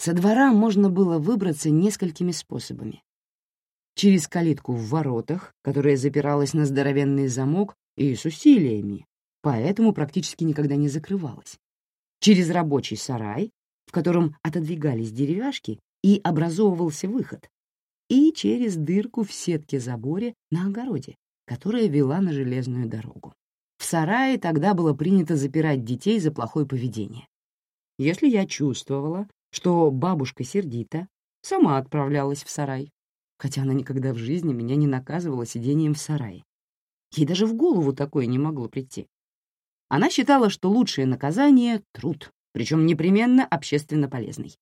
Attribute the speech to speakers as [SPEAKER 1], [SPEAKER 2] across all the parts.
[SPEAKER 1] Со двора можно было выбраться несколькими способами. Через калитку в воротах, которая запиралась на здоровенный замок и с усилиями, поэтому практически никогда не закрывалась. Через рабочий сарай, в котором отодвигались деревяшки и образовывался выход, и через дырку в сетке-заборе на огороде, которая вела на железную дорогу. В сарае тогда было принято запирать детей за плохое поведение. Если я чувствовала, что бабушка сердита, сама отправлялась в сарай, хотя она никогда в жизни меня не наказывала сидением в сарае. Ей даже в голову такое не могло прийти. Она считала, что лучшее наказание — труд, причем непременно общественно полезный.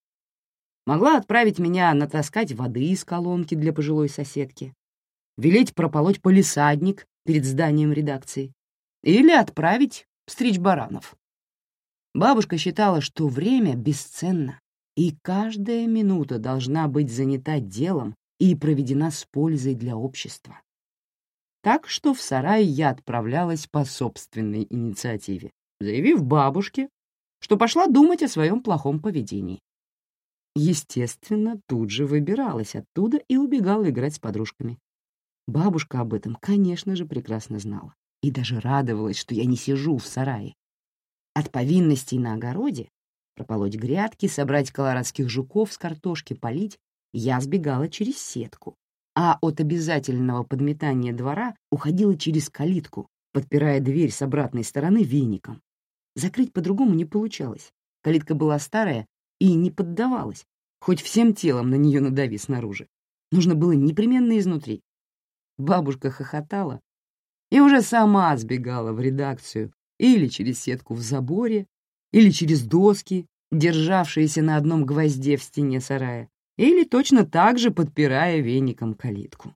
[SPEAKER 1] Могла отправить меня натаскать воды из колонки для пожилой соседки, велеть прополоть полисадник перед зданием редакции или отправить стричь баранов. Бабушка считала, что время бесценно, и каждая минута должна быть занята делом и проведена с пользой для общества. Так что в сарай я отправлялась по собственной инициативе, заявив бабушке, что пошла думать о своем плохом поведении. Естественно, тут же выбиралась оттуда и убегала играть с подружками. Бабушка об этом, конечно же, прекрасно знала и даже радовалась, что я не сижу в сарае. От повинностей на огороде прополоть грядки, собрать колорадских жуков с картошки, полить, я сбегала через сетку, а от обязательного подметания двора уходила через калитку, подпирая дверь с обратной стороны веником. Закрыть по-другому не получалось. Калитка была старая и не поддавалась, хоть всем телом на нее надави снаружи. Нужно было непременно изнутри. Бабушка хохотала и уже сама сбегала в редакцию или через сетку в заборе, или через доски, державшиеся на одном гвозде в стене сарая, или точно так же подпирая веником калитку.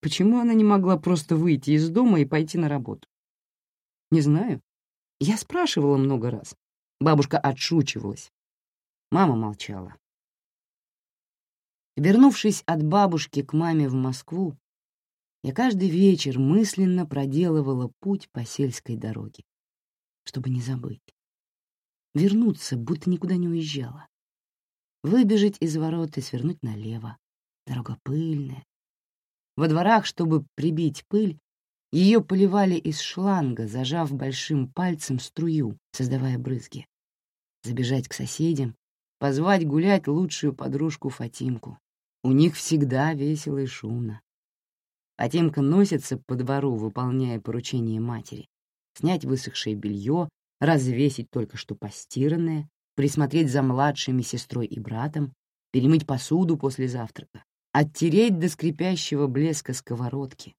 [SPEAKER 1] Почему она не могла просто выйти из дома и пойти на работу? Не знаю. Я спрашивала много раз. Бабушка отшучивалась. Мама молчала. Вернувшись от бабушки к маме в Москву, я каждый вечер мысленно проделывала путь по сельской дороге, чтобы не забыть. Вернуться, будто никуда не уезжала. Выбежать из ворот и свернуть налево. Дорога пыльная. Во дворах, чтобы прибить пыль, ее поливали из шланга, зажав большим пальцем струю, создавая брызги. Забежать к соседям, позвать гулять лучшую подружку Фатимку. У них всегда весело и шумно. Фатимка носится по двору, выполняя поручения матери. Снять высохшее белье, развесить только что постиранное, присмотреть за младшими сестрой и братом, перемыть посуду после завтрака, оттереть до скрипящего блеска сковородки.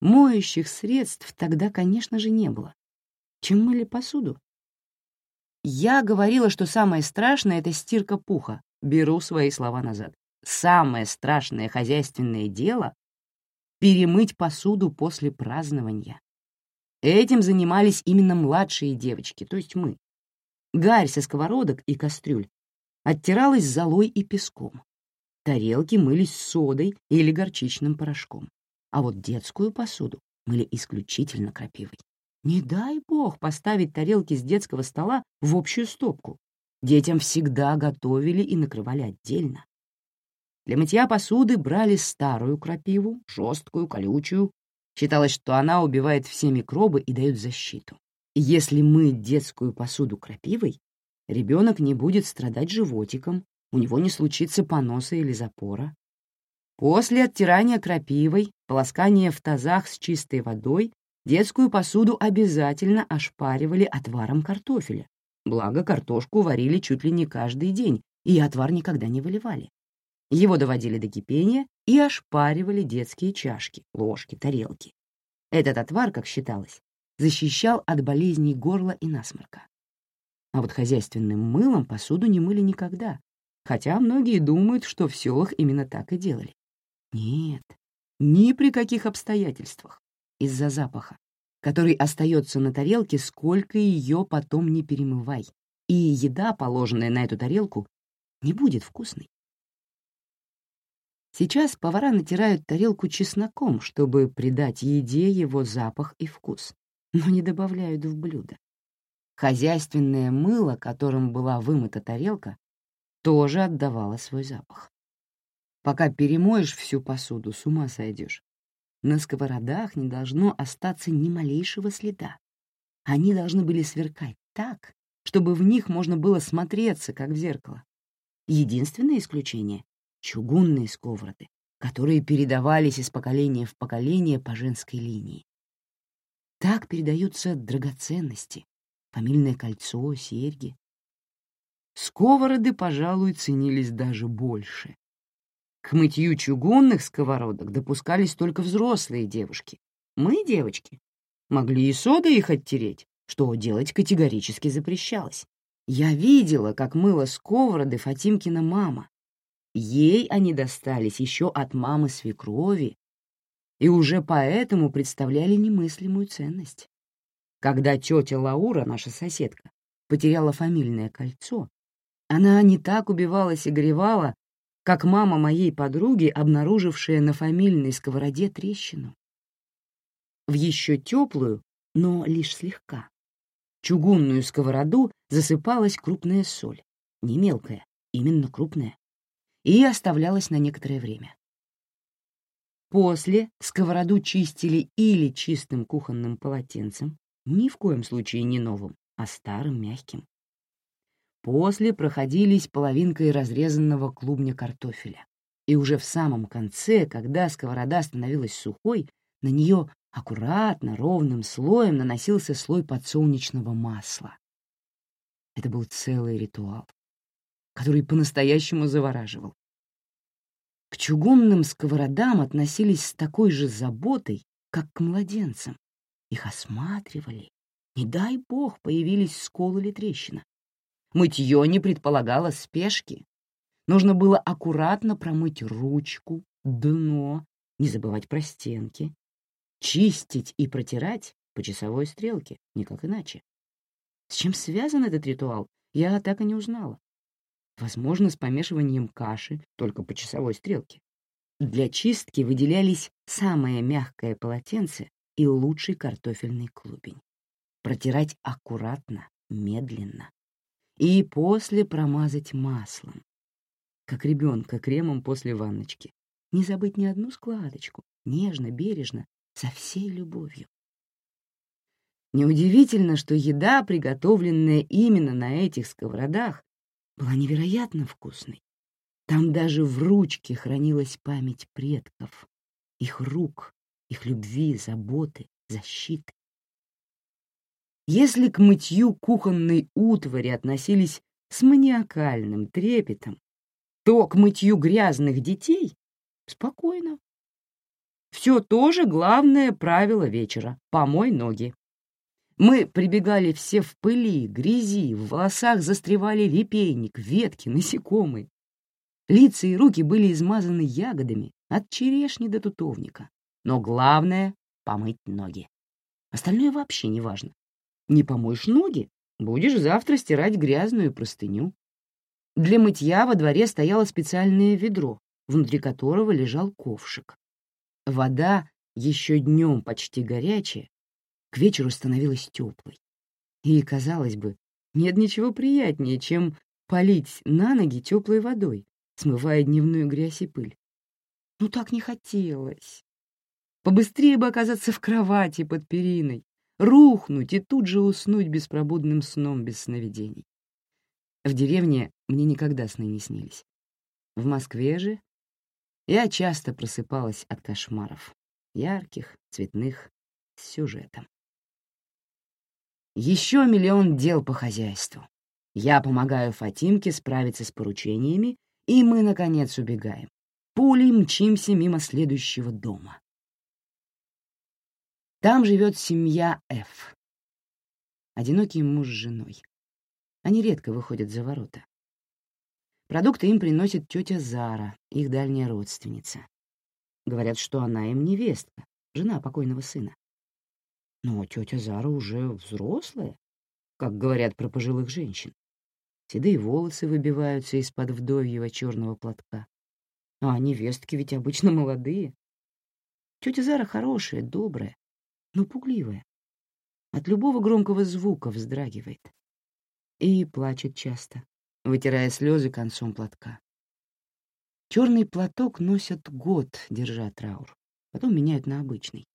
[SPEAKER 1] Моющих средств тогда, конечно же, не было. Чем мыли посуду? Я говорила, что самое страшное — это стирка пуха. Беру свои слова назад. Самое страшное хозяйственное дело — перемыть посуду после празднования. Этим занимались именно младшие девочки, то есть мы. Гарь со сковородок и кастрюль оттиралась золой и песком. Тарелки мылись содой или горчичным порошком. А вот детскую посуду мыли исключительно крапивой. Не дай бог поставить тарелки с детского стола в общую стопку. Детям всегда готовили и накрывали отдельно. Для мытья посуды брали старую крапиву, жесткую, колючую, Считалось, что она убивает все микробы и дает защиту. если мыть детскую посуду крапивой, ребенок не будет страдать животиком, у него не случится поноса или запора. После оттирания крапивой, полоскания в тазах с чистой водой, детскую посуду обязательно ошпаривали отваром картофеля. Благо, картошку варили чуть ли не каждый день, и отвар никогда не выливали. Его доводили до кипения и ошпаривали детские чашки, ложки, тарелки. Этот отвар, как считалось, защищал от болезней горла и насморка. А вот хозяйственным мылом посуду не мыли никогда, хотя многие думают, что в селах именно так и делали. Нет, ни при каких обстоятельствах, из-за запаха, который остается на тарелке, сколько ее потом не перемывай, и еда, положенная на эту тарелку, не будет вкусной. Сейчас повара натирают тарелку чесноком, чтобы придать еде его запах и вкус, но не добавляют в блюдо. Хозяйственное мыло, которым была вымыта тарелка, тоже отдавала свой запах. Пока перемоешь всю посуду, с ума сойдешь. На сковородах не должно остаться ни малейшего следа. Они должны были сверкать так, чтобы в них можно было смотреться, как в зеркало. Единственное исключение — чугунные сковороды, которые передавались из поколения в поколение по женской линии. Так передаются драгоценности, фамильное кольцо, серьги. Сковороды, пожалуй, ценились даже больше. К мытью чугунных сковородок допускались только взрослые девушки. Мы, девочки, могли и содой их оттереть, что делать категорически запрещалось. Я видела, как мыла сковороды Фатимкина мама. Ей они достались еще от мамы свекрови, и уже поэтому представляли немыслимую ценность. Когда тетя Лаура, наша соседка, потеряла фамильное кольцо, она не так убивалась и горевала, как мама моей подруги, обнаружившая на фамильной сковороде трещину. В еще теплую, но лишь слегка. Чугунную сковороду засыпалась крупная соль, не мелкая, именно крупная, и оставлялась на некоторое время. После сковороду чистили или чистым кухонным полотенцем, ни в коем случае не новым, а старым мягким. После проходились половинкой разрезанного клубня картофеля. И уже в самом конце, когда сковорода становилась сухой, на нее аккуратно, ровным слоем наносился слой подсолнечного масла. Это был целый ритуал, который по-настоящему завораживал. К чугунным сковородам относились с такой же заботой, как к младенцам. Их осматривали. Не дай бог появились скол или трещина. Мытье не предполагало спешки. Нужно было аккуратно промыть ручку, дно, не забывать про стенки. Чистить и протирать по часовой стрелке, никак иначе. С чем связан этот ритуал, я так и не узнала. Возможно, с помешиванием каши, только по часовой стрелке. Для чистки выделялись самое мягкое полотенце и лучший картофельный клубень. Протирать аккуратно, медленно и после промазать маслом, как ребенка кремом после ванночки. Не забыть ни одну складочку, нежно, бережно, со всей любовью. Неудивительно, что еда, приготовленная именно на этих сковородах, была невероятно вкусной. Там даже в ручке хранилась память предков, их рук, их любви, заботы, защиты. Если к мытью кухонной утвари относились с маниакальным трепетом, то к мытью грязных детей — спокойно. Все тоже главное правило вечера — помой ноги. Мы прибегали все в пыли, грязи, в волосах застревали репейник, ветки, насекомые. Лица и руки были измазаны ягодами от черешни до тутовника. Но главное — помыть ноги. Остальное вообще не важно. Не помоешь ноги, будешь завтра стирать грязную простыню. Для мытья во дворе стояло специальное ведро, внутри которого лежал ковшик. Вода, еще днем почти горячая, к вечеру становилась теплой. И, казалось бы, нет ничего приятнее, чем полить на ноги теплой водой, смывая дневную грязь и пыль. Ну так не хотелось. Побыстрее бы оказаться в кровати под периной, рухнуть и тут же уснуть беспробудным сном без сновидений. В деревне мне никогда сны не снились. В Москве же я часто просыпалась от кошмаров, ярких, цветных, с сюжетом. Еще миллион дел по хозяйству. Я помогаю Фатимке справиться с поручениями, и мы, наконец, убегаем. Пулей мчимся мимо следующего дома. Там живет семья Ф. Одинокий муж с женой. Они редко выходят за ворота. Продукты им приносит тетя Зара, их дальняя родственница. Говорят, что она им невестка, жена покойного сына. Но тетя Зара уже взрослая, как говорят про пожилых женщин. Седые волосы выбиваются из-под вдовьего черного платка. А невестки ведь обычно молодые. Тетя Зара хорошая, добрая, но пугливая. От любого громкого звука вздрагивает. И плачет часто. вытирая слезы концом платка. Черный платок носят год, держа траур, потом меняют на обычный.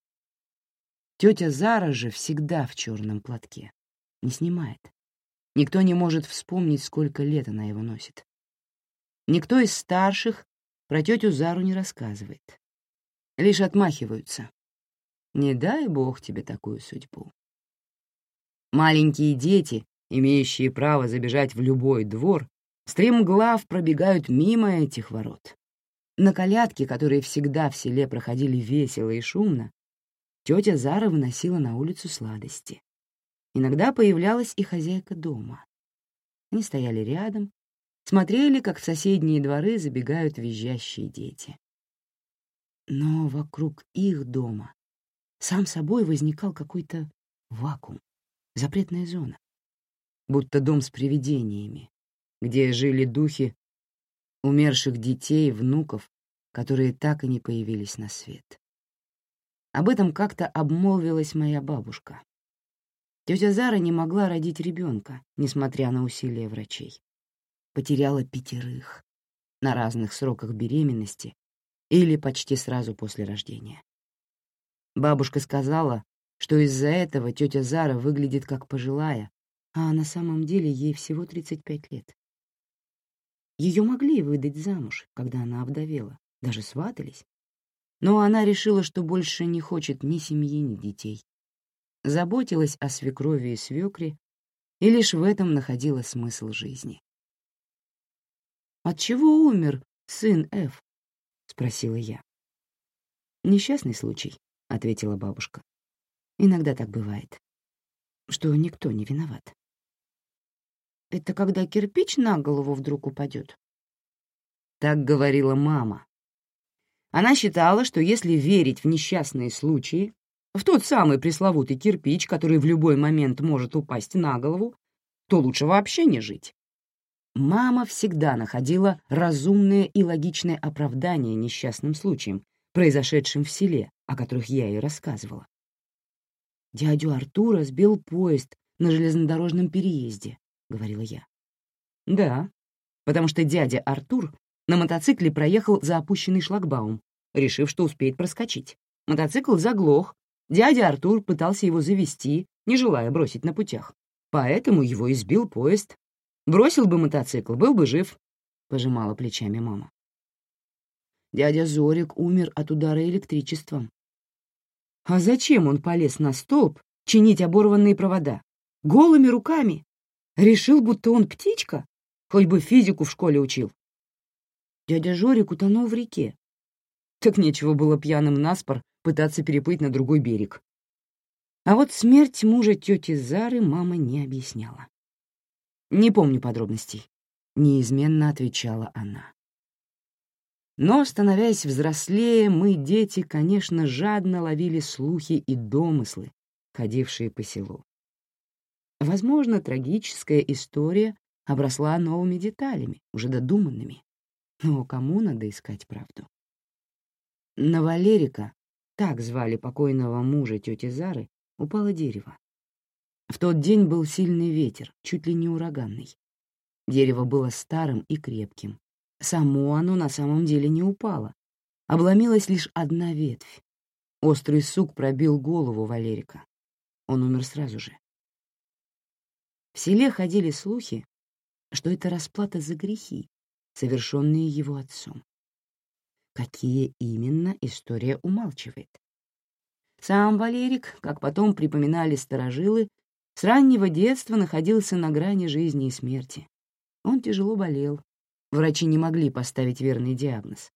[SPEAKER 1] Тетя Зара же всегда в черном платке, не снимает. Никто не может вспомнить, сколько лет она его носит. Никто из старших про тетю Зару не рассказывает. Лишь отмахиваются. Не дай бог тебе такую судьбу. Маленькие дети, имеющие право забежать в любой двор, стремглав пробегают мимо этих ворот. На колядки, которые всегда в селе проходили весело и шумно, тетя Зара выносила на улицу сладости. Иногда появлялась и хозяйка дома. Они стояли рядом, смотрели, как в соседние дворы забегают визжащие дети. Но вокруг их дома сам собой возникал какой-то вакуум запретная зона, будто дом с привидениями, где жили духи умерших детей, внуков, которые так и не появились на свет. Об этом как-то обмолвилась моя бабушка. Тетя Зара не могла родить ребенка, несмотря на усилия врачей. Потеряла пятерых на разных сроках беременности или почти сразу после рождения. Бабушка сказала, что из-за этого тетя Зара выглядит как пожилая, а на самом деле ей всего 35 лет. Ее могли выдать замуж, когда она овдовела, даже сватались. Но она решила, что больше не хочет ни семьи, ни детей. Заботилась о свекрови и свекре, и лишь в этом находила смысл жизни. «От чего умер сын Ф?» — спросила я. «Несчастный случай», — ответила бабушка. Иногда так бывает, что никто не виноват. Это когда кирпич на голову вдруг упадет. Так говорила мама. Она считала, что если верить в несчастные случаи, в тот самый пресловутый кирпич, который в любой момент может упасть на голову, то лучше вообще не жить. Мама всегда находила разумное и логичное оправдание несчастным случаям, произошедшим в селе, о которых я ей рассказывала. Дядю Артура сбил поезд на железнодорожном переезде, — говорила я. Да, потому что дядя Артур на мотоцикле проехал за опущенный шлагбаум, решив, что успеет проскочить. Мотоцикл заглох, дядя Артур пытался его завести, не желая бросить на путях. Поэтому его избил поезд. Бросил бы мотоцикл, был бы жив, — пожимала плечами мама. Дядя Зорик умер от удара электричеством. А зачем он полез на столб чинить оборванные провода? Голыми руками? Решил, будто он птичка? Хоть бы физику в школе учил. Дядя Жорик утонул в реке. Так нечего было пьяным наспор пытаться переплыть на другой берег. А вот смерть мужа тети Зары мама не объясняла. «Не помню подробностей», — неизменно отвечала она. Но, становясь взрослее, мы, дети, конечно, жадно ловили слухи и домыслы, ходившие по селу. Возможно, трагическая история обросла новыми деталями, уже додуманными. Но кому надо искать правду? На Валерика, так звали покойного мужа тети Зары, упало дерево. В тот день был сильный ветер, чуть ли не ураганный. Дерево было старым и крепким, Само оно на самом деле не упало. Обломилась лишь одна ветвь. Острый сук пробил голову Валерика. Он умер сразу же. В селе ходили слухи, что это расплата за грехи, совершенные его отцом. Какие именно, история умалчивает. Сам Валерик, как потом припоминали старожилы, с раннего детства находился на грани жизни и смерти. Он тяжело болел, Врачи не могли поставить верный диагноз.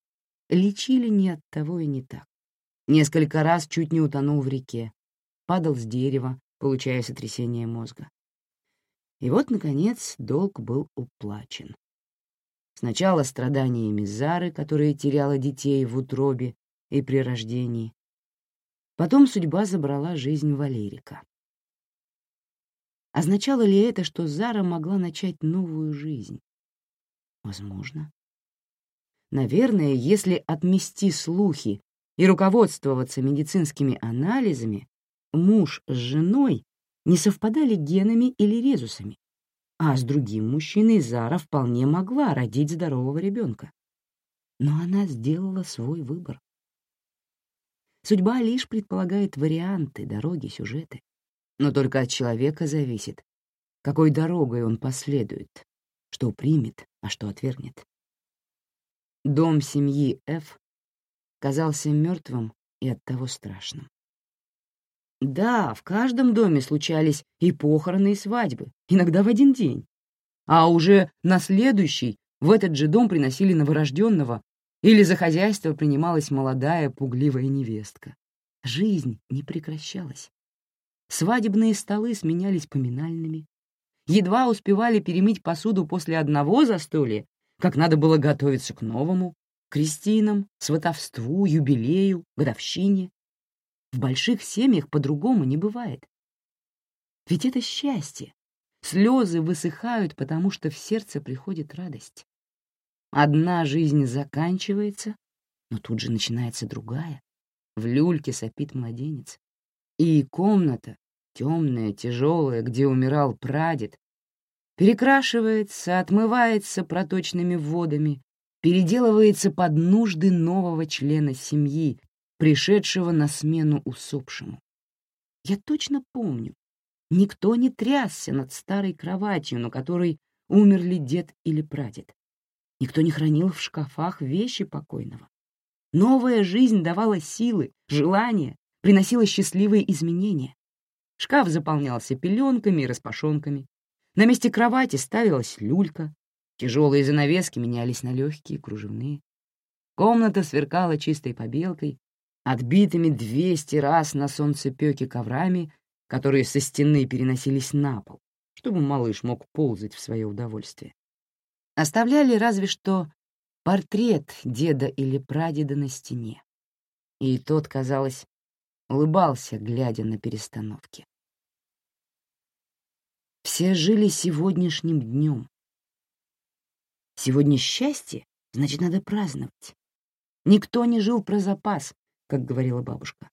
[SPEAKER 1] Лечили не от того и не так. Несколько раз чуть не утонул в реке, падал с дерева, получая сотрясение мозга. И вот, наконец, долг был уплачен. Сначала страданиями Зары, которая теряла детей в утробе и при рождении. Потом судьба забрала жизнь Валерика. Означало ли это, что Зара могла начать новую жизнь, Возможно. Наверное, если отмести слухи и руководствоваться медицинскими анализами, муж с женой не совпадали генами или резусами. А с другим мужчиной Зара вполне могла родить здорового ребенка. Но она сделала свой выбор. Судьба лишь предполагает варианты, дороги, сюжеты. Но только от человека зависит, какой дорогой он последует, что примет, а что отвергнет. Дом семьи Ф казался мертвым и оттого страшным. Да, в каждом доме случались и похороны, и свадьбы, иногда в один день. А уже на следующий в этот же дом приносили новорожденного, или за хозяйство принималась молодая пугливая невестка. Жизнь не прекращалась. Свадебные столы сменялись поминальными. Едва успевали перемыть посуду после одного застолья, как надо было готовиться к новому, крестинам, сватовству, юбилею, годовщине. В больших семьях по-другому не бывает. Ведь это счастье. Слезы высыхают, потому что в сердце приходит радость. Одна жизнь заканчивается, но тут же начинается другая. В люльке сопит младенец. И комната, темная, тяжелая, где умирал прадед, перекрашивается, отмывается проточными водами, переделывается под нужды нового члена семьи, пришедшего на смену усопшему. Я точно помню, никто не трясся над старой кроватью, на которой умерли дед или прадед. Никто не хранил в шкафах вещи покойного. Новая жизнь давала силы, желания, приносила счастливые изменения. Шкаф заполнялся пеленками и распашонками. На месте кровати ставилась люлька. Тяжелые занавески менялись на легкие, кружевные. Комната сверкала чистой побелкой, отбитыми двести раз на солнцепёке коврами, которые со стены переносились на пол, чтобы малыш мог ползать в свое удовольствие. Оставляли разве что портрет деда или прадеда на стене. И тот, казалось, улыбался, глядя на перестановки. Все жили сегодняшним днем. Сегодня счастье, значит, надо праздновать. Никто не жил про запас, как говорила бабушка.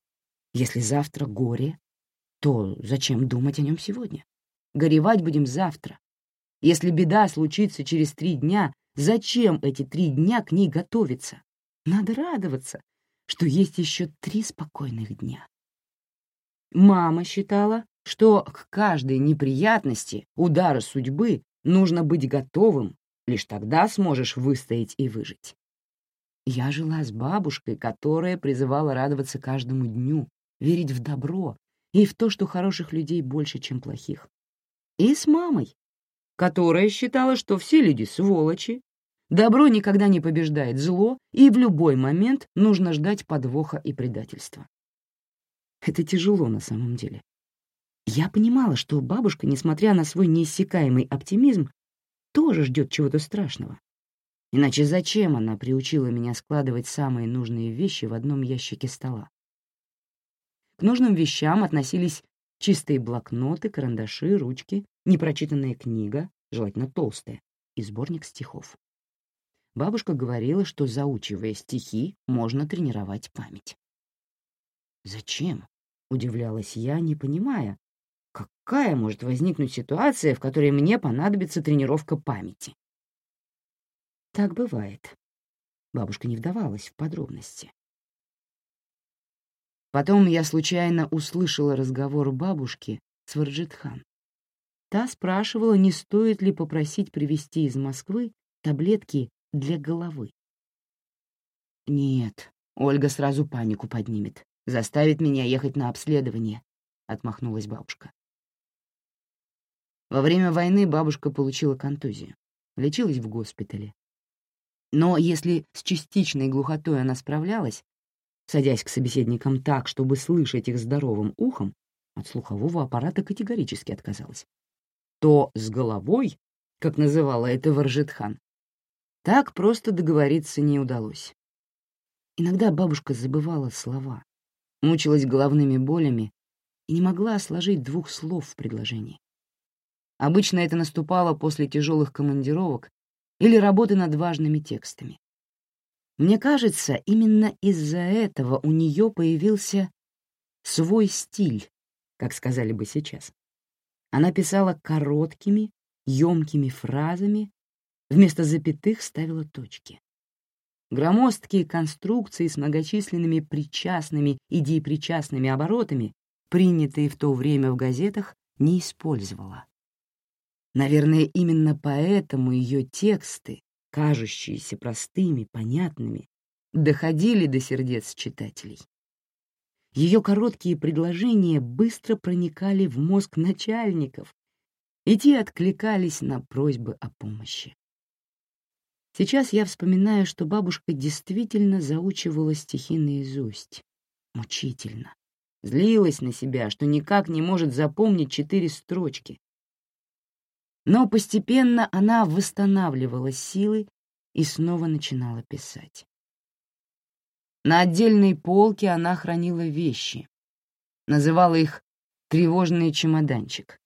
[SPEAKER 1] Если завтра горе, то зачем думать о нем сегодня? Горевать будем завтра. Если беда случится через три дня, зачем эти три дня к ней готовиться? Надо радоваться, что есть еще три спокойных дня. Мама считала, что к каждой неприятности, удару судьбы нужно быть готовым, лишь тогда сможешь выстоять и выжить. Я жила с бабушкой, которая призывала радоваться каждому дню, верить в добро и в то, что хороших людей больше, чем плохих. И с мамой, которая считала, что все люди сволочи, добро никогда не побеждает зло, и в любой момент нужно ждать подвоха и предательства. Это тяжело на самом деле. Я понимала, что бабушка, несмотря на свой неиссякаемый оптимизм, тоже ждет чего-то страшного. Иначе зачем она приучила меня складывать самые нужные вещи в одном ящике стола? К нужным вещам относились чистые блокноты, карандаши, ручки, непрочитанная книга, желательно толстая, и сборник стихов. Бабушка говорила, что, заучивая стихи, можно тренировать память. «Зачем?» — удивлялась я, не понимая, какая может возникнуть ситуация, в которой мне понадобится тренировка памяти. Так бывает. Бабушка не вдавалась в подробности. Потом я случайно услышала разговор бабушки с Варджитхан. Та спрашивала, не стоит ли попросить привезти из Москвы таблетки для головы. «Нет, Ольга сразу панику поднимет, заставит меня ехать на обследование», — отмахнулась бабушка. Во время войны бабушка получила контузию, лечилась в госпитале. Но если с частичной глухотой она справлялась, садясь к собеседникам так, чтобы слышать их здоровым ухом, от слухового аппарата категорически отказалась, то с головой, как называла это Варжетхан, так просто договориться не удалось. Иногда бабушка забывала слова, мучилась головными болями и не могла сложить двух слов в предложении. Обычно это наступало после тяжелых командировок или работы над важными текстами. Мне кажется, именно из-за этого у нее появился свой стиль, как сказали бы сейчас. Она писала короткими, емкими фразами, вместо запятых ставила точки. Громоздкие конструкции с многочисленными причастными и депричастными оборотами, принятые в то время в газетах, не использовала. Наверное, именно поэтому ее тексты, кажущиеся простыми, понятными, доходили до сердец читателей. Ее короткие предложения быстро проникали в мозг начальников, и те откликались на просьбы о помощи. Сейчас я вспоминаю, что бабушка действительно заучивала стихи наизусть. Мучительно. Злилась на себя, что никак не может запомнить четыре строчки. Но постепенно она восстанавливала силы и снова начинала писать. На отдельной полке она хранила вещи. Называла их «тревожный чемоданчик».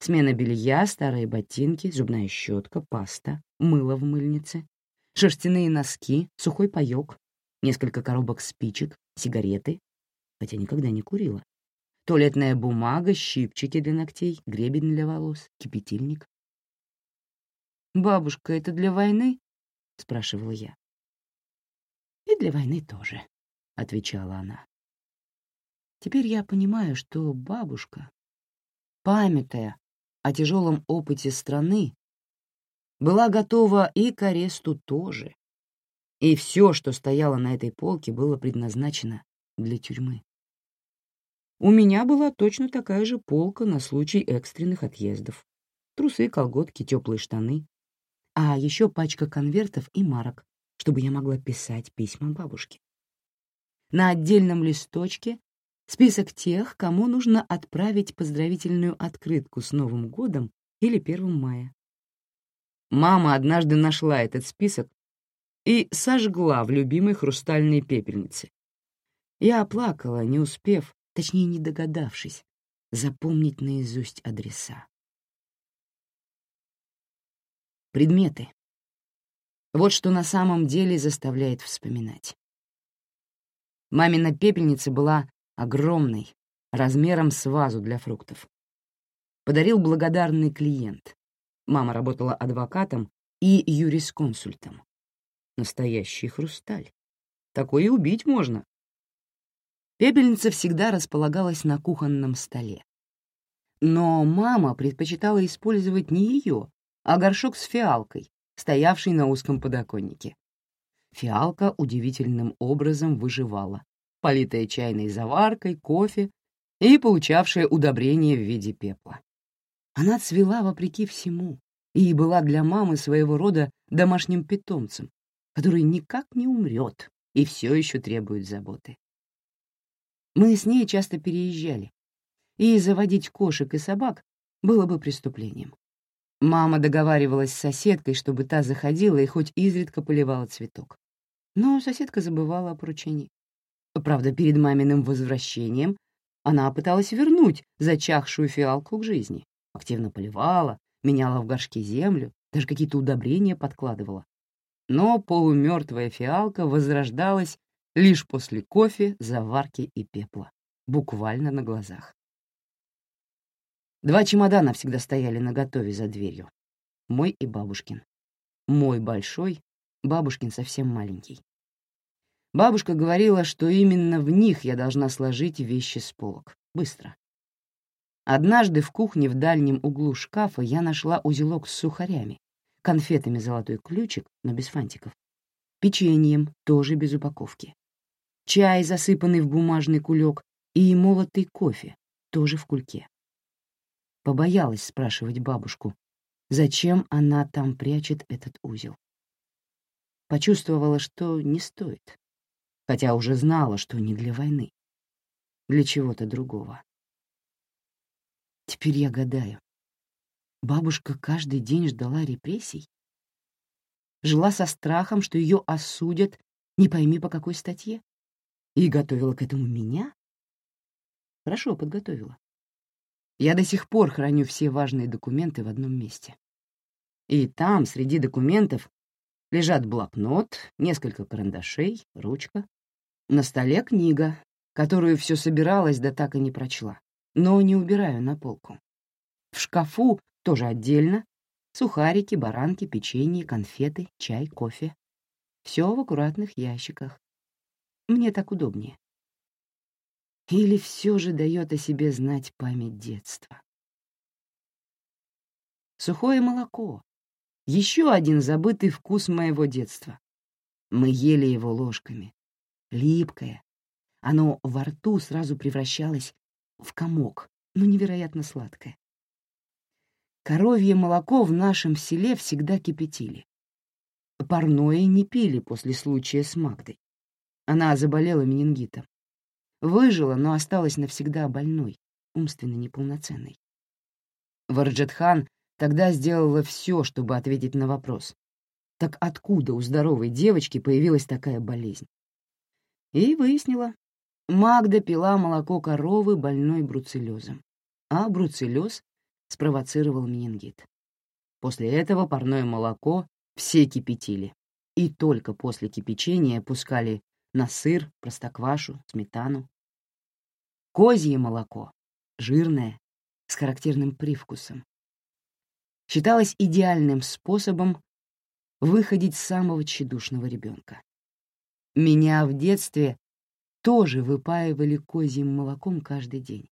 [SPEAKER 1] Смена белья, старые ботинки, зубная щетка, паста, мыло в мыльнице, шерстяные носки, сухой паёк, несколько коробок спичек, сигареты, хотя никогда не курила, туалетная бумага, щипчики для ногтей, гребень для волос, кипятильник. «Бабушка, это для войны?» — спрашивала я. «И для войны тоже», — отвечала она. Теперь я понимаю, что бабушка, памятая о тяжелом опыте страны, была готова и к аресту тоже. И все, что стояло на этой полке, было предназначено для тюрьмы. У меня была точно такая же полка на случай экстренных отъездов. Трусы, колготки, теплые штаны. А еще пачка конвертов и марок, чтобы я могла писать письма бабушке. На отдельном листочке список тех, кому нужно отправить поздравительную открытку с Новым годом или 1 мая. Мама однажды нашла этот список и сожгла в любимой хрустальной пепельнице. Я оплакала, не успев, точнее не догадавшись, запомнить наизусть адреса. Предметы. Вот что на самом деле заставляет вспоминать. Мамина пепельница была огромной, размером с вазу для фруктов. Подарил благодарный клиент. Мама работала адвокатом и юрисконсультом. Настоящий хрусталь. Такой и убить можно. Пепельница всегда располагалась на кухонном столе. Но мама предпочитала использовать не ее, а горшок с фиалкой, стоявший на узком подоконнике. Фиалка удивительным образом выживала, политая чайной заваркой, кофе и получавшая удобрение в виде пепла. Она цвела вопреки всему и была для мамы своего рода домашним питомцем, который никак не умрет и все еще требует заботы. Мы с ней часто переезжали, и заводить кошек и собак было бы преступлением. Мама договаривалась с соседкой, чтобы та заходила и хоть изредка поливала цветок. Но соседка забывала о поручении. Правда, перед маминым возвращением она пыталась вернуть зачахшую фиалку к жизни. Активно поливала, меняла в горшке землю, даже какие-то удобрения подкладывала. Но полумертвая фиалка возрождалась лишь после кофе, заварки и пепла, буквально на глазах. Два чемодана всегда стояли наготове за дверью. Мой и бабушкин. Мой большой, бабушкин совсем маленький. Бабушка говорила, что именно в них я должна сложить вещи с полок. Быстро. Однажды в кухне в дальнем углу шкафа я нашла узелок с сухарями, конфетами «Золотой ключик», но без фантиков, печеньем, тоже без упаковки, чай, засыпанный в бумажный кулек, и молотый кофе, тоже в кульке. Побоялась спрашивать бабушку, зачем она там прячет этот узел. Почувствовала, что не стоит хотя уже знала, что не для войны, для чего-то другого. Теперь я гадаю. Бабушка каждый день ждала репрессий? Жила со страхом, что ее осудят, не пойми по какой статье? И готовила к этому меня? Хорошо подготовила. Я до сих пор храню все важные документы в одном месте. И там, среди документов, лежат блокнот, несколько карандашей, ручка, на столе книга, которую все собиралась, да так и не прочла, но не убираю на полку. В шкафу тоже отдельно. Сухарики, баранки, печенье, конфеты, чай, кофе. Все в аккуратных ящиках. Мне так удобнее. Или все же дает о себе знать память детства. Сухое молоко. Еще один забытый вкус моего детства. Мы ели его ложками. Липкое. Оно во рту сразу превращалось в комок, но невероятно сладкое. Коровье молоко в нашем селе всегда кипятили. Парное не пили после случая с Магдой. Она заболела менингитом. Выжила, но осталась навсегда больной, умственно неполноценной. Варджетхан тогда сделала все, чтобы ответить на вопрос. Так откуда у здоровой девочки появилась такая болезнь? И выяснила. Магда пила молоко коровы, больной бруцеллезом. А бруцеллез спровоцировал менингит. После этого парное молоко все кипятили. И только после кипячения пускали на сыр, простоквашу, сметану. Козье молоко, жирное, с характерным привкусом. Считалось идеальным способом выходить самого тщедушного ребенка. Меня в детстве тоже выпаивали козьим молоком каждый день.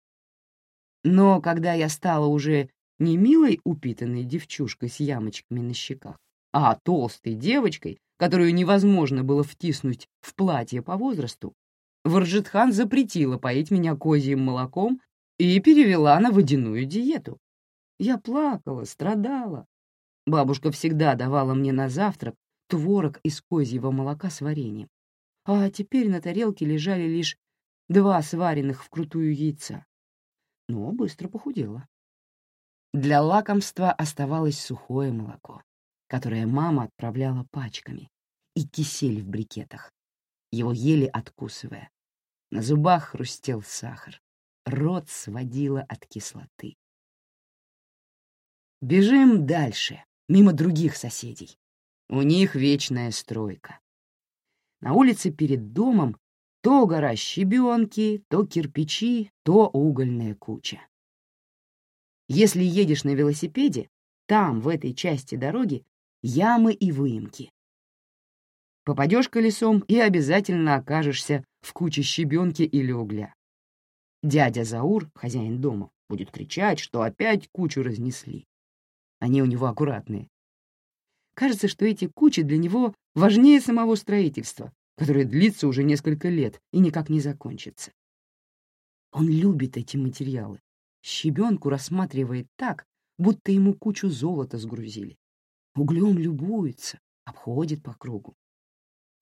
[SPEAKER 1] Но когда я стала уже не милой упитанной девчушкой с ямочками на щеках, а толстой девочкой, которую невозможно было втиснуть в платье по возрасту, Варджитхан запретила поить меня козьим молоком и перевела на водяную диету. Я плакала, страдала. Бабушка всегда давала мне на завтрак творог из козьего молока с вареньем. А теперь на тарелке лежали лишь два сваренных вкрутую яйца. Но быстро похудела. Для лакомства оставалось сухое молоко которое мама отправляла пачками, и кисель в брикетах. Его ели откусывая. На зубах хрустел сахар. Рот сводило от кислоты. Бежим дальше, мимо других соседей. У них вечная стройка. На улице перед домом то гора щебенки, то кирпичи, то угольная куча. Если едешь на велосипеде, там, в этой части дороги, ямы и выемки. Попадешь колесом и обязательно окажешься в куче щебенки или угля. Дядя Заур, хозяин дома, будет кричать, что опять кучу разнесли. Они у него аккуратные. Кажется, что эти кучи для него важнее самого строительства, которое длится уже несколько лет и никак не закончится. Он любит эти материалы. Щебенку рассматривает так, будто ему кучу золота сгрузили. Углем любуется, обходит по кругу.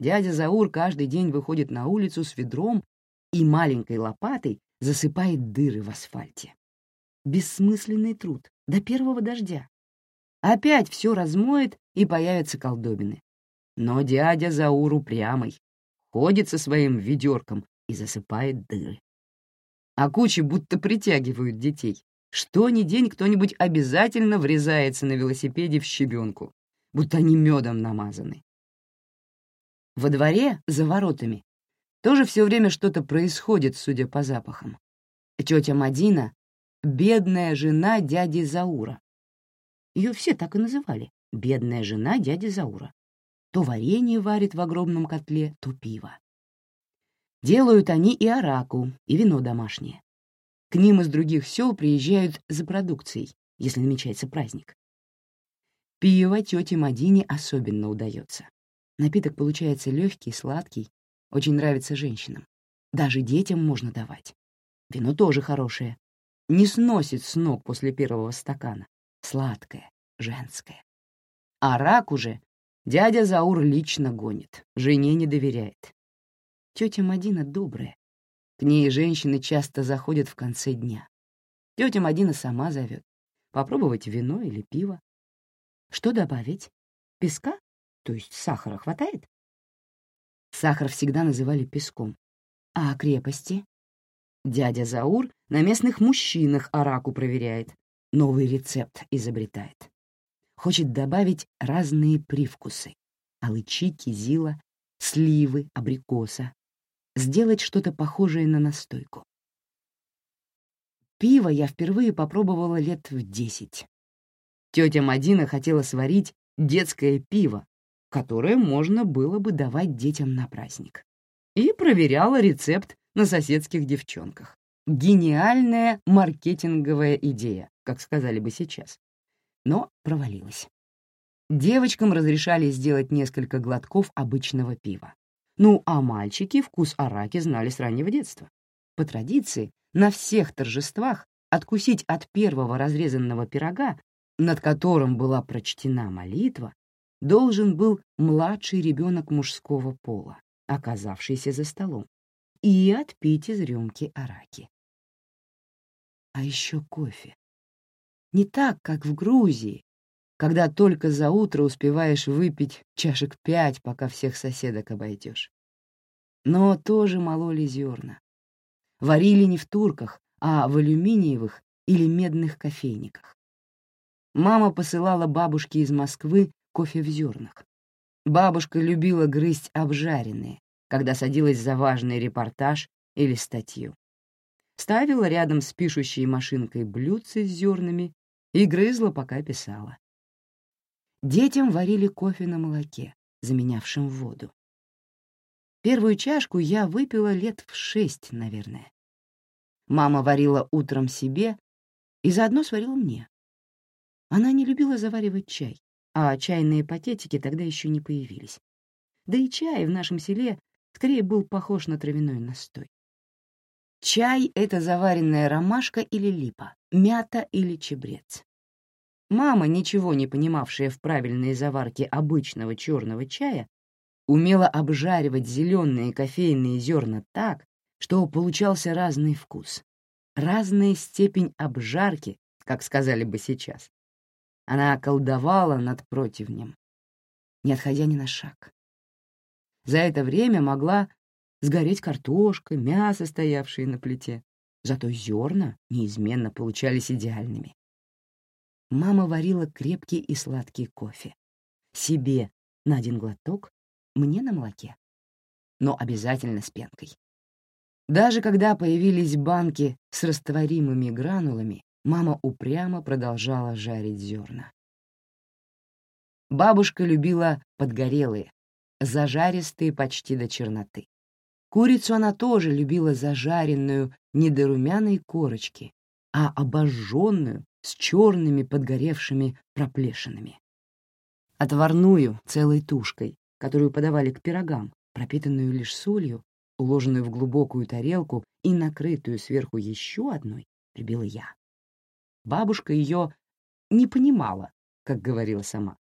[SPEAKER 1] Дядя Заур каждый день выходит на улицу с ведром и маленькой лопатой засыпает дыры в асфальте. Бессмысленный труд до первого дождя. Опять все размоет и появятся колдобины. Но дядя Заур упрямый, ходит со своим ведерком и засыпает дыры. А кучи будто притягивают детей. Что ни день кто-нибудь обязательно врезается на велосипеде в щебенку, будто они медом намазаны. Во дворе, за воротами, тоже все время что-то происходит, судя по запахам. Тетя Мадина — бедная жена дяди Заура. Ее все так и называли — бедная жена дяди Заура. То варенье варит в огромном котле, то пиво. Делают они и араку, и вино домашнее. К ним из других сел приезжают за продукцией, если намечается праздник. Пиво тете Мадине особенно удается. Напиток получается легкий, сладкий, очень нравится женщинам. Даже детям можно давать. Вино тоже хорошее. Не сносит с ног после первого стакана. Сладкое, женское. А рак уже дядя Заур лично гонит, жене не доверяет. Тетя Мадина добрая, к ней женщины часто заходят в конце дня. Тетя Мадина сама зовет. Попробовать вино или пиво. Что добавить? Песка? То есть сахара хватает? Сахар всегда называли песком. А крепости? Дядя Заур на местных мужчинах араку проверяет. Новый рецепт изобретает. Хочет добавить разные привкусы. Алычи, кизила, сливы, абрикоса, сделать что-то похожее на настойку. Пиво я впервые попробовала лет в десять. Тетя Мадина хотела сварить детское пиво, которое можно было бы давать детям на праздник. И проверяла рецепт на соседских девчонках. Гениальная маркетинговая идея, как сказали бы сейчас. Но провалилась. Девочкам разрешали сделать несколько глотков обычного пива. Ну, а мальчики вкус араки знали с раннего детства. По традиции, на всех торжествах откусить от первого разрезанного пирога, над которым была прочтена молитва, должен был младший ребенок мужского пола, оказавшийся за столом, и отпить из рюмки араки. А еще кофе. Не так, как в Грузии, когда только за утро успеваешь выпить чашек пять, пока всех соседок обойдешь. Но тоже мололи зерна. Варили не в турках, а в алюминиевых или медных кофейниках. Мама посылала бабушке из Москвы кофе в зернах. Бабушка любила грызть обжаренные, когда садилась за важный репортаж или статью. Ставила рядом с пишущей машинкой блюдце с зернами и грызла, пока писала. Детям варили кофе на молоке, заменявшем воду. Первую чашку я выпила лет в шесть, наверное. Мама варила утром себе и заодно сварила мне. Она не любила заваривать чай, а чайные пакетики тогда еще не появились. Да и чай в нашем селе скорее был похож на травяной настой. Чай — это заваренная ромашка или липа, мята или чебрец. Мама, ничего не понимавшая в правильной заварке обычного черного чая, умела обжаривать зеленые кофейные зерна так, что получался разный вкус, разная степень обжарки, как сказали бы сейчас. Она колдовала над противнем, не отходя ни на шаг. За это время могла сгореть картошка, мясо, стоявшее на плите. Зато зерна неизменно получались идеальными. Мама варила крепкий и сладкий кофе. Себе на один глоток, мне на молоке. Но обязательно с пенкой. Даже когда появились банки с растворимыми гранулами, мама упрямо продолжала жарить зерна. Бабушка любила подгорелые, зажаристые почти до черноты. Курицу она тоже любила зажаренную не до румяной корочки, а обожженную с черными подгоревшими проплешинами. Отварную целой тушкой, которую подавали к пирогам, пропитанную лишь солью, уложенную в глубокую тарелку и накрытую сверху еще одной, прибила я. Бабушка ее не понимала, как говорила сама.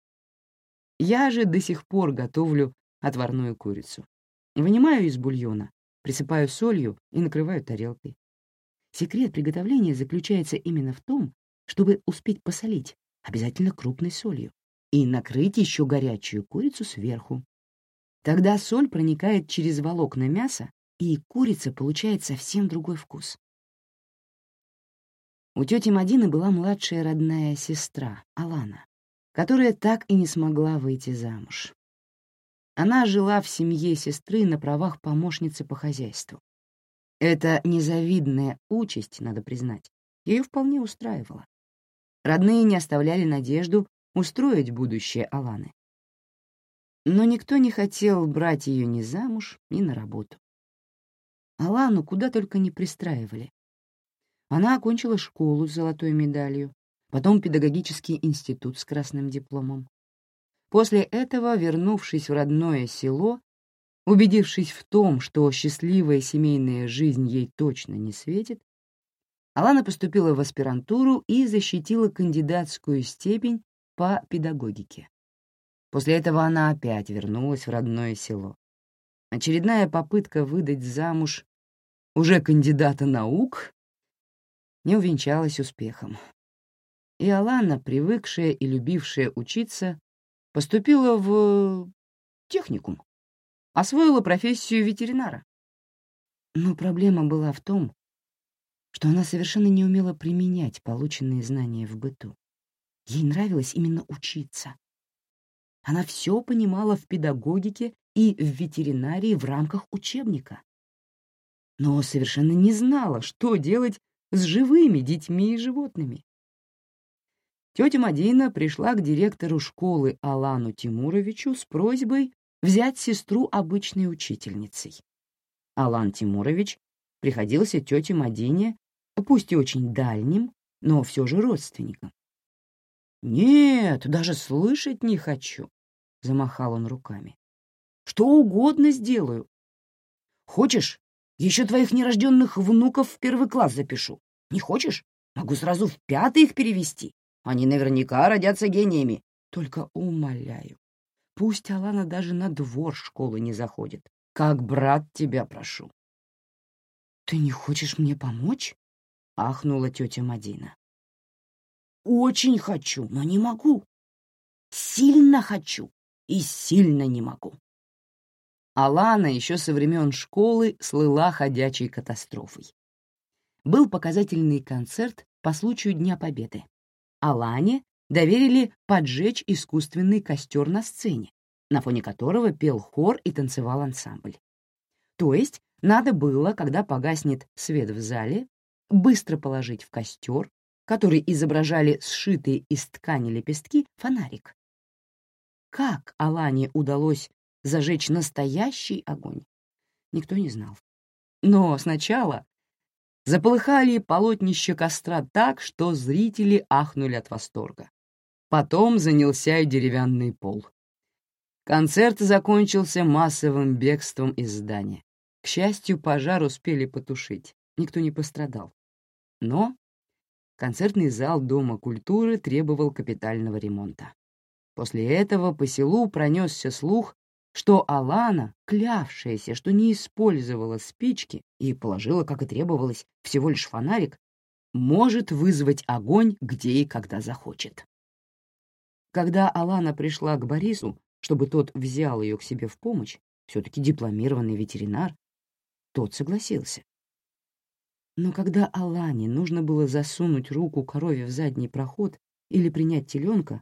[SPEAKER 1] Я же до сих пор готовлю отварную курицу. Вынимаю из бульона, присыпаю солью и накрываю тарелкой. Секрет приготовления заключается именно в том, чтобы успеть посолить, обязательно крупной солью, и накрыть еще горячую курицу сверху. Тогда соль проникает через волокна мяса, и курица получает совсем другой вкус. У тети Мадины была младшая родная сестра, Алана, которая так и не смогла выйти замуж. Она жила в семье сестры на правах помощницы по хозяйству. Эта незавидная участь, надо признать, ее вполне устраивала. Родные не оставляли надежду устроить будущее Аланы. Но никто не хотел брать ее ни замуж, ни на работу. Алану куда только не пристраивали. Она окончила школу с золотой медалью, потом педагогический институт с красным дипломом, После этого, вернувшись в родное село, убедившись в том, что счастливая семейная жизнь ей точно не светит, Алана поступила в аспирантуру и защитила кандидатскую степень по педагогике. После этого она опять вернулась в родное село. Очередная попытка выдать замуж уже кандидата наук не увенчалась успехом. И Алана, привыкшая и любившая учиться, Поступила в техникум. Освоила профессию ветеринара. Но проблема была в том, что она совершенно не умела применять полученные знания в быту. Ей нравилось именно учиться. Она все понимала в педагогике и в ветеринарии в рамках учебника. Но совершенно не знала, что делать с живыми детьми и животными. тетя Мадина пришла к директору школы Алану Тимуровичу с просьбой взять сестру обычной учительницей. Алан Тимурович приходился тете Мадине, пусть и очень дальним, но все же родственником. «Нет, даже слышать не хочу», — замахал он руками. «Что угодно сделаю. Хочешь, еще твоих нерожденных внуков в первый класс запишу. Не хочешь? Могу сразу в пятый их перевести. Они наверняка родятся гениями. Только умоляю, пусть Алана даже на двор школы не заходит. Как брат тебя прошу. «Ты не хочешь мне помочь?» — ахнула тетя Мадина. «Очень хочу, но не могу. Сильно хочу и сильно не могу». Алана еще со времен школы слыла ходячей катастрофой. Был показательный концерт по случаю Дня Победы. Алане доверили поджечь искусственный костер на сцене, на фоне которого пел хор и танцевал ансамбль. То есть надо было, когда погаснет свет в зале, быстро положить в костер, который изображали сшитые из ткани лепестки, фонарик. Как Алане удалось зажечь настоящий огонь, никто не знал. Но сначала заполыхали полотнища костра так, что зрители ахнули от восторга. Потом занялся и деревянный пол. Концерт закончился массовым бегством из здания. К счастью, пожар успели потушить, никто не пострадал. Но концертный зал Дома культуры требовал капитального ремонта. После этого по селу пронесся слух, что Алана, клявшаяся, что не использовала спички и положила, как и требовалось, всего лишь фонарик, может вызвать огонь где и когда захочет. Когда Алана пришла к Борису, чтобы тот взял ее к себе в помощь, все-таки дипломированный ветеринар, тот согласился. Но когда Алане нужно было засунуть руку корове в задний проход или принять теленка,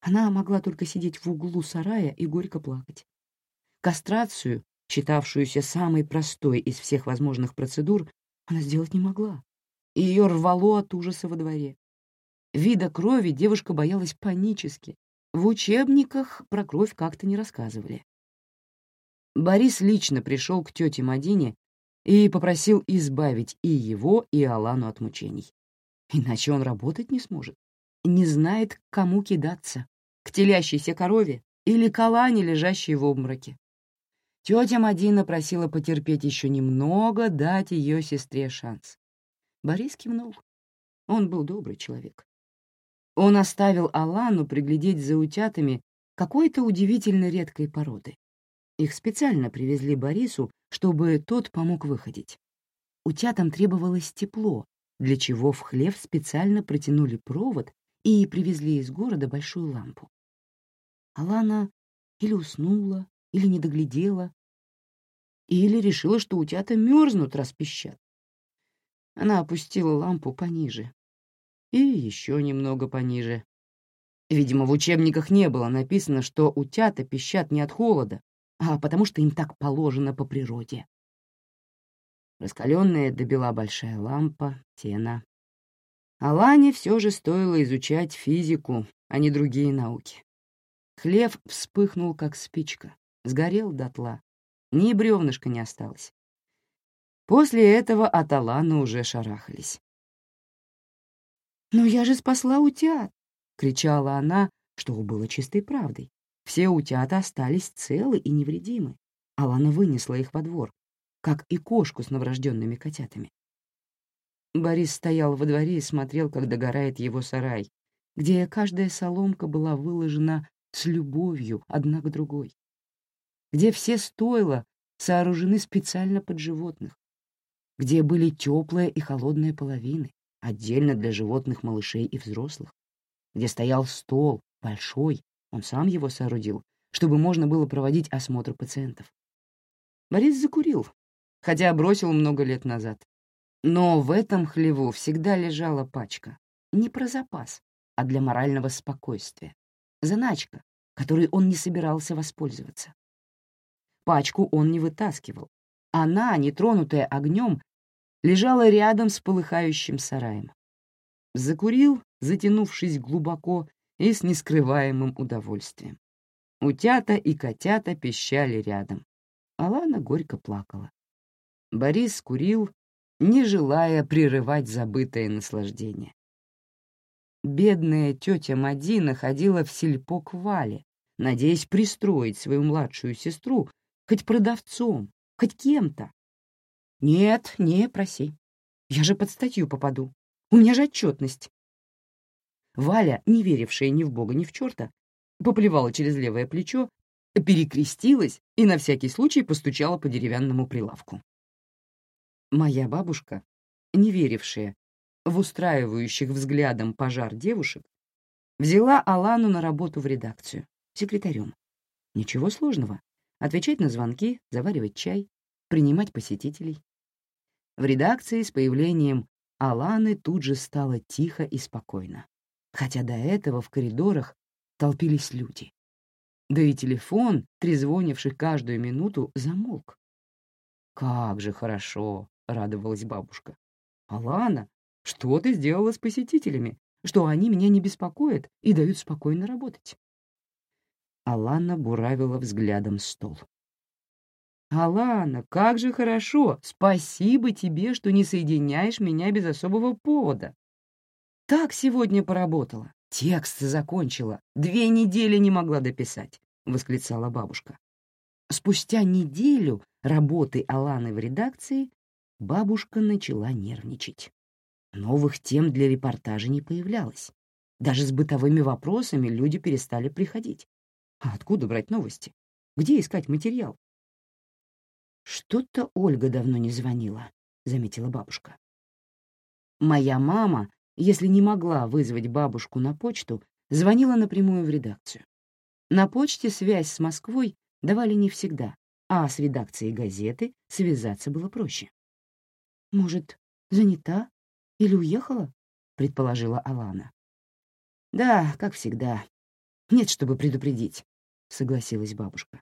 [SPEAKER 1] она могла только сидеть в углу сарая и горько плакать. Кастрацию, считавшуюся самой простой из всех возможных процедур, она сделать не могла, ее рвало от ужаса во дворе. Вида крови девушка боялась панически. В учебниках про кровь как-то не рассказывали. Борис лично пришел к тете Мадине и попросил избавить и его, и Алану от мучений. Иначе он работать не сможет. Не знает, к кому кидаться — к телящейся корове или к Алане, лежащей в обмороке. Тетя Мадина просила потерпеть еще немного, дать ее сестре шанс. Борис кивнул. Он был добрый человек. Он оставил Алану приглядеть за утятами какой-то удивительно редкой породы. Их специально привезли Борису, чтобы тот помог выходить. Утятам требовалось тепло, для чего в хлев специально протянули провод и привезли из города большую лампу. Алана или уснула, или не доглядела, или решила, что утята мерзнут, раз пищат. Она опустила лампу пониже и еще немного пониже. Видимо, в учебниках не было написано, что утята пищат не от холода, а потому что им так положено по природе. Раскаленная добила большая лампа, тена. Алане все же стоило изучать физику, а не другие науки. Хлев вспыхнул, как спичка, сгорел дотла. Ни бревнышка не осталось. После этого от Алана уже шарахались. «Но я же спасла утят!» — кричала она, что было чистой правдой. Все утята остались целы и невредимы. Алана вынесла их во двор, как и кошку с новорожденными котятами. Борис стоял во дворе и смотрел, как догорает его сарай, где каждая соломка была выложена с любовью одна к другой, где все стойла сооружены специально под животных, где были теплая и холодная половины, отдельно для животных малышей и взрослых, где стоял стол, большой, он сам его соорудил, чтобы можно было проводить осмотр пациентов. Борис закурил, хотя бросил много лет назад. Но в этом хлеву всегда лежала пачка. Не про запас, а для морального спокойствия. Заначка, которой он не собирался воспользоваться. Пачку он не вытаскивал. Она, нетронутая огнем, лежала рядом с полыхающим сараем. Закурил затянувшись глубоко и с нескрываемым удовольствием. Утята и котята пищали рядом. Алана горько плакала. Борис курил, не желая прерывать забытое наслаждение. Бедная тетя Мадина ходила в сельпо к Вале, надеясь пристроить свою младшую сестру хоть продавцом, хоть кем-то. «Нет, не проси. Я же под статью попаду. У меня же отчетность». Валя, не верившая ни в Бога, ни в черта, поплевала через левое плечо, перекрестилась и на всякий случай постучала по деревянному прилавку. Моя бабушка, не верившая в устраивающих взглядом пожар девушек, взяла Алану на работу в редакцию, секретарем. Ничего сложного. Отвечать на звонки, заваривать чай, принимать посетителей. В редакции с появлением Аланы тут же стало тихо и спокойно, хотя до этого в коридорах толпились люди. Да и телефон, трезвонивший каждую минуту, замолк. «Как же хорошо!» — радовалась бабушка. «Алана, что ты сделала с посетителями, что они меня не беспокоят и дают спокойно работать?» Алана буравила взглядом стол. «Алана, как же хорошо! Спасибо тебе, что не соединяешь меня без особого повода. Так сегодня поработала. Текст закончила. Две недели не могла дописать», — восклицала бабушка. Спустя неделю работы Аланы в редакции бабушка начала нервничать. Новых тем для репортажа не появлялось. Даже с бытовыми вопросами люди перестали приходить. А откуда брать новости? Где искать материал? «Что-то Ольга давно не звонила», — заметила бабушка. Моя мама, если не могла вызвать бабушку на почту, звонила напрямую в редакцию. На почте связь с Москвой давали не всегда, а с редакцией газеты связаться было проще. «Может, занята или уехала?» — предположила Алана. «Да, как всегда. Нет, чтобы предупредить согласилась бабушка.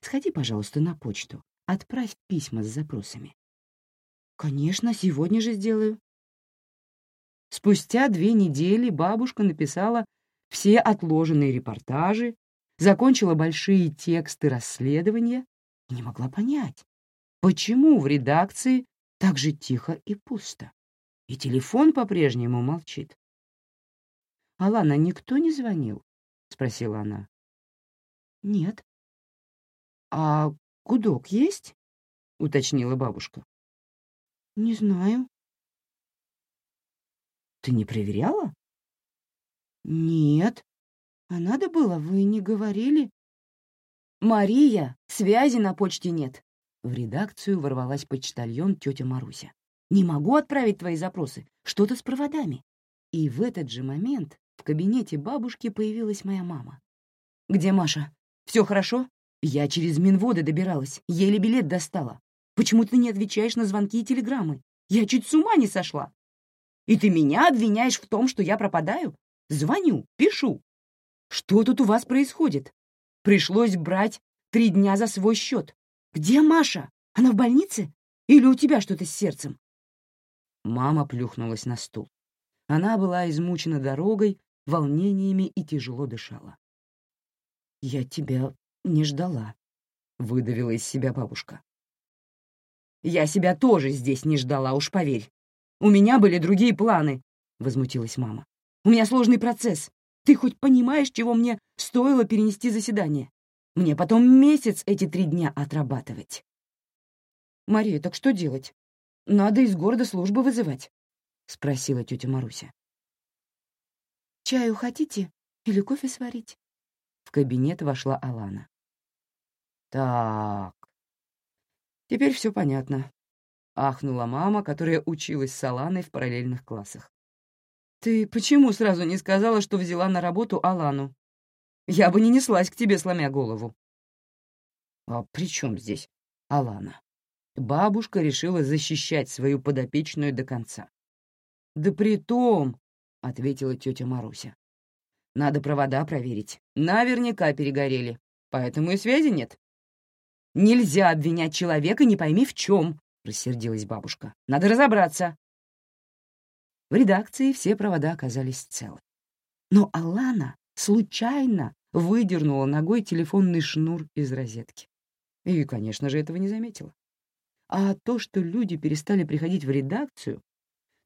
[SPEAKER 1] «Сходи, пожалуйста, на почту. Отправь письма с запросами». «Конечно, сегодня же сделаю». Спустя две недели бабушка написала все отложенные репортажи, закончила большие тексты расследования и не могла понять, почему в редакции так же тихо и пусто, и телефон по-прежнему молчит. «Алана, никто не звонил?» — спросила она. «Нет». «А гудок есть?» — уточнила бабушка. «Не знаю». «Ты не проверяла?» «Нет. А надо было, вы не говорили». «Мария, связи на почте нет». В редакцию ворвалась почтальон тетя Маруся. «Не могу отправить твои запросы. Что-то с проводами». И в этот же момент в кабинете бабушки появилась моя мама. «Где Маша?» Все хорошо? Я через Минводы добиралась, еле билет достала. Почему ты не отвечаешь на звонки и телеграммы? Я чуть с ума не сошла. И ты меня обвиняешь в том, что я пропадаю? Звоню, пишу. Что тут у вас происходит? Пришлось брать три дня за свой счет. Где Маша? Она в больнице? Или у тебя что-то с сердцем?» Мама плюхнулась на стул. Она была измучена дорогой, волнениями и тяжело дышала. «Я тебя не ждала», — выдавила из себя бабушка. «Я себя тоже здесь не ждала, уж поверь. У меня были другие планы», — возмутилась мама. «У меня сложный процесс. Ты хоть понимаешь, чего мне стоило перенести заседание? Мне потом месяц эти три дня отрабатывать». «Мария, так что делать? Надо из города службы вызывать», — спросила тетя Маруся. «Чаю хотите или кофе сварить?» В кабинет вошла Алана. «Так, теперь все понятно», — ахнула мама, которая училась с Аланой в параллельных классах. «Ты почему сразу не сказала, что взяла на работу Алану? Я бы не неслась к тебе, сломя голову». «А при чем здесь Алана?» Бабушка решила защищать свою подопечную до конца. «Да при том», — ответила тетя Маруся, надо провода проверить. Наверняка перегорели. Поэтому и связи нет. Нельзя обвинять человека, не пойми в чем, рассердилась бабушка. Надо разобраться. В редакции все провода оказались целы. Но Алана случайно выдернула ногой телефонный шнур из розетки. И, конечно же, этого не заметила. А то, что люди перестали приходить в редакцию,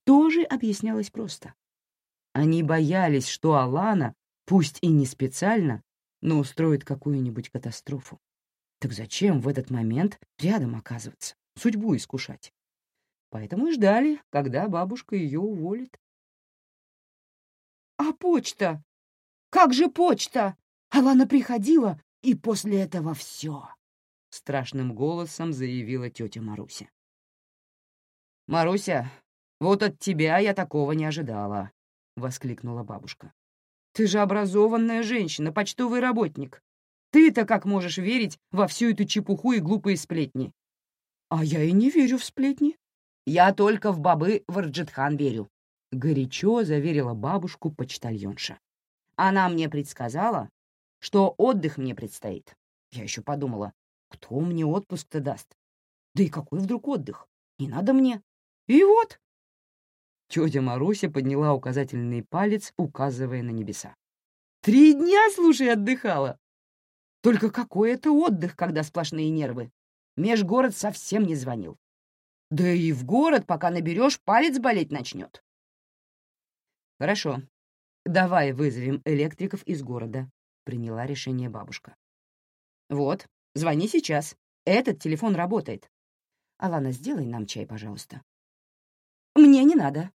[SPEAKER 1] тоже объяснялось просто. Они боялись, что Алана, пусть и не специально, но устроит какую-нибудь катастрофу. Так зачем в этот момент рядом оказываться, судьбу искушать? Поэтому и ждали, когда бабушка ее уволит.
[SPEAKER 2] «А почта? Как же почта? Алана приходила, и после этого все!»
[SPEAKER 1] — страшным голосом заявила тетя Маруся. «Маруся, вот от тебя я такого не ожидала», — воскликнула бабушка. «Ты же образованная женщина, почтовый работник. Ты-то как можешь верить во всю эту чепуху и глупые сплетни?»
[SPEAKER 2] «А я и не верю в сплетни.
[SPEAKER 1] Я только в бабы Варджитхан верю», — горячо заверила бабушку почтальонша. «Она мне предсказала, что отдых мне предстоит. Я еще подумала, кто мне отпуск-то даст? Да и какой вдруг отдых? Не надо мне. И вот, Тетя Маруся подняла указательный палец, указывая на небеса. «Три дня, слушай, отдыхала!» «Только какой это отдых, когда сплошные нервы? Межгород совсем не звонил. Да и в город, пока наберешь, палец болеть начнет». «Хорошо, давай вызовем электриков из города», — приняла решение бабушка. «Вот, звони сейчас. Этот телефон работает. Алана, сделай нам чай, пожалуйста». «Мне не надо»,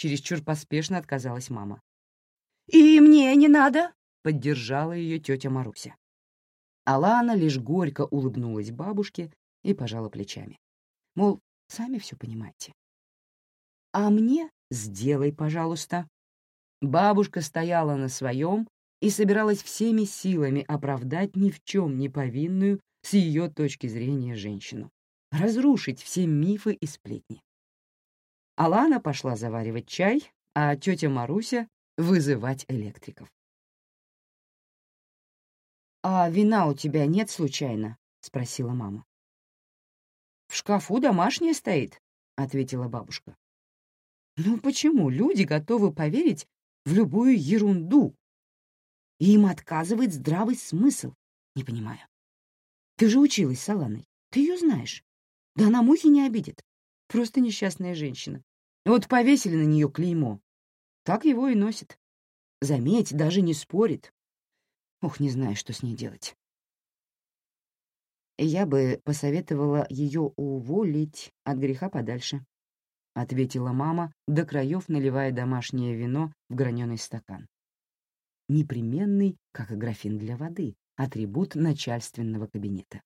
[SPEAKER 1] Чересчур поспешно отказалась мама.
[SPEAKER 2] «И мне не надо!»
[SPEAKER 1] — поддержала ее тетя Маруся. Алана лишь горько улыбнулась бабушке и пожала плечами. Мол, сами все понимаете. «А мне сделай, пожалуйста». Бабушка стояла на своем и собиралась всеми силами оправдать ни в чем не повинную с ее точки зрения женщину, разрушить все мифы и сплетни. Алана пошла заваривать чай, а тетя Маруся — вызывать электриков. «А вина у тебя нет случайно?» — спросила мама. «В шкафу домашняя стоит», — ответила бабушка. «Ну почему люди готовы поверить в любую ерунду? им отказывает здравый смысл, не понимаю. Ты же училась с Аланой, ты ее знаешь. Да она мухи не обидит. Просто несчастная женщина. Вот повесили на нее клеймо. Так его и носит. Заметь, даже не спорит. Ох, не знаю, что с ней делать. Я бы посоветовала ее уволить от греха подальше, — ответила мама, до краев наливая домашнее вино в граненый стакан. Непременный, как и графин для воды, атрибут начальственного кабинета.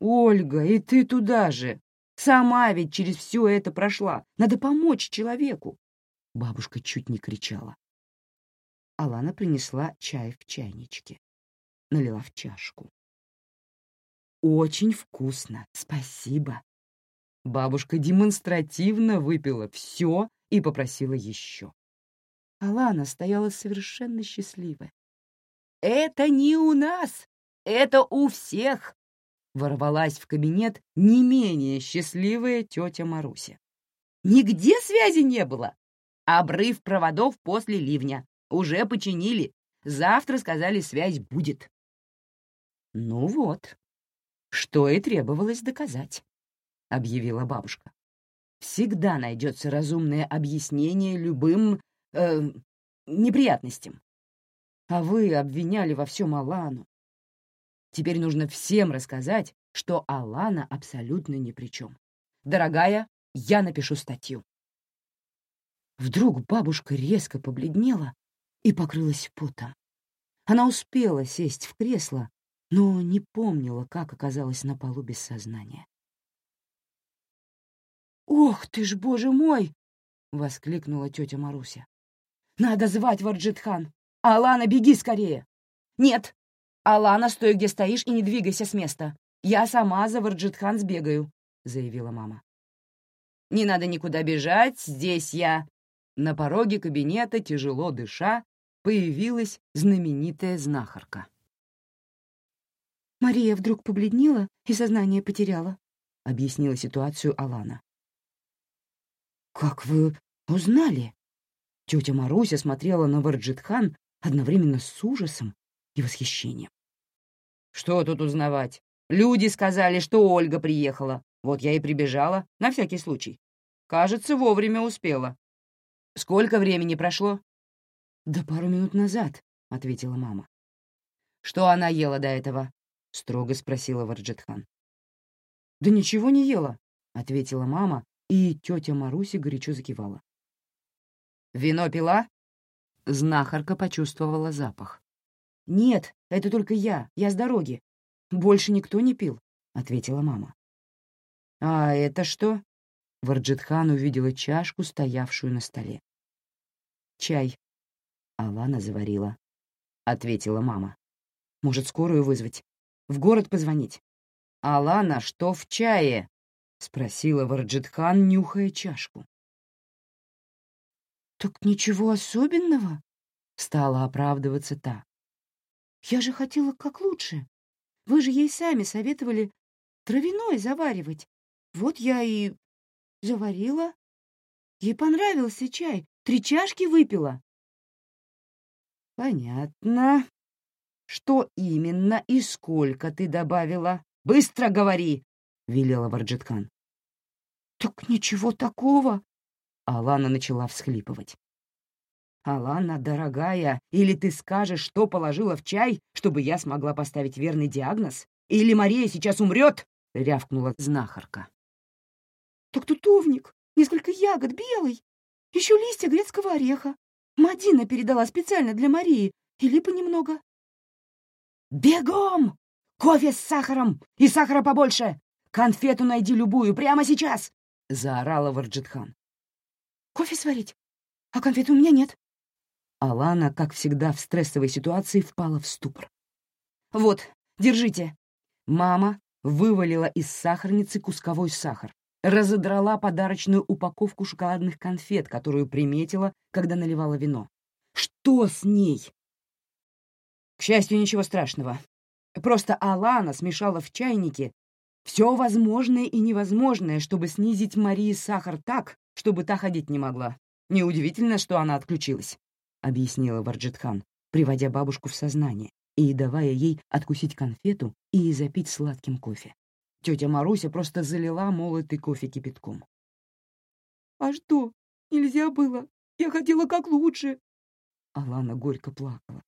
[SPEAKER 1] «Ольга, и ты туда же!» Сама ведь через все это прошла. Надо помочь человеку. Бабушка чуть не кричала. Алана принесла чай в чайничке. Налила в чашку. «Очень вкусно, спасибо». Бабушка демонстративно выпила все и попросила еще. Алана стояла совершенно счастливая. «Это не у нас, это у всех!» ворвалась в кабинет не менее счастливая тетя Маруся. «Нигде связи не было! Обрыв проводов после ливня. Уже починили. Завтра, сказали, связь будет». «Ну вот, что и требовалось доказать», — объявила бабушка. «Всегда найдется разумное объяснение любым э, неприятностям. А вы обвиняли во всем Алану. Теперь нужно всем рассказать, что Алана абсолютно ни при чем. Дорогая, я напишу статью. Вдруг бабушка резко побледнела и покрылась потом. Она успела сесть в кресло, но не помнила, как оказалась на полу без сознания. «Ох ты ж, боже мой!» — воскликнула тетя Маруся. «Надо звать Варджитхан! Алана, беги скорее!» «Нет, «Алана, стой, где стоишь, и не двигайся с места. Я сама за Варджитхан сбегаю», — заявила мама. «Не надо никуда бежать, здесь я». На пороге кабинета, тяжело дыша, появилась знаменитая знахарка.
[SPEAKER 2] «Мария вдруг побледнела и сознание потеряла», —
[SPEAKER 1] объяснила ситуацию Алана.
[SPEAKER 2] «Как вы узнали?» Тетя Маруся смотрела на Варджитхан одновременно с ужасом и восхищением.
[SPEAKER 1] «Что тут узнавать? Люди сказали, что Ольга приехала. Вот я и прибежала, на всякий случай. Кажется, вовремя успела. Сколько времени прошло?»
[SPEAKER 2] «Да пару минут назад», — ответила мама.
[SPEAKER 1] «Что она ела до этого?» — строго спросила Варджетхан.
[SPEAKER 2] «Да ничего не ела», — ответила мама, и тетя Маруся горячо закивала.
[SPEAKER 1] «Вино пила?» Знахарка почувствовала запах.
[SPEAKER 2] «Нет, это только я, я с дороги. Больше никто не пил», — ответила мама.
[SPEAKER 1] «А это что?» Варджитхан увидела чашку, стоявшую на столе.
[SPEAKER 2] «Чай».
[SPEAKER 1] Алана заварила, — ответила мама.
[SPEAKER 2] «Может, скорую вызвать? В город позвонить?»
[SPEAKER 1] «Алана, что в чае?» — спросила Варджитхан, нюхая чашку.
[SPEAKER 2] «Так ничего особенного?» — стала оправдываться та. «Я же хотела как лучше. Вы же ей сами советовали травяной заваривать. Вот я и заварила. Ей понравился чай. Три чашки выпила».
[SPEAKER 1] «Понятно. Что именно и сколько ты добавила?» Быстро говори!» — велела Варджиткан.
[SPEAKER 2] «Так ничего такого!»
[SPEAKER 1] — Алана начала всхлипывать. «Алана, дорогая, или ты скажешь, что положила в чай, чтобы я смогла поставить верный диагноз? Или Мария сейчас умрет?» — рявкнула знахарка.
[SPEAKER 2] «Так тутовник, несколько ягод белый, еще листья грецкого ореха. Мадина передала специально для Марии, и липа немного».
[SPEAKER 1] «Бегом!» Кофе с сахаром! И сахара побольше! Конфету найди любую прямо сейчас!» — заорала Варджитхан.
[SPEAKER 2] «Кофе сварить? А конфеты у меня нет».
[SPEAKER 1] Алана, как всегда в стрессовой ситуации, впала в ступор. «Вот, держите». Мама вывалила из сахарницы кусковой сахар, разодрала подарочную упаковку шоколадных конфет, которую приметила, когда наливала вино. «Что с ней?» «К счастью, ничего страшного. Просто Алана смешала в чайнике все возможное и невозможное, чтобы снизить Марии сахар так, чтобы та ходить не могла. Неудивительно, что она отключилась, — объяснила Варджитхан, приводя бабушку в сознание и давая ей откусить конфету и запить сладким кофе. Тетя Маруся просто залила молотый кофе кипятком.
[SPEAKER 2] «А что, нельзя было? Я хотела как лучше!»
[SPEAKER 1] Алана горько плакала.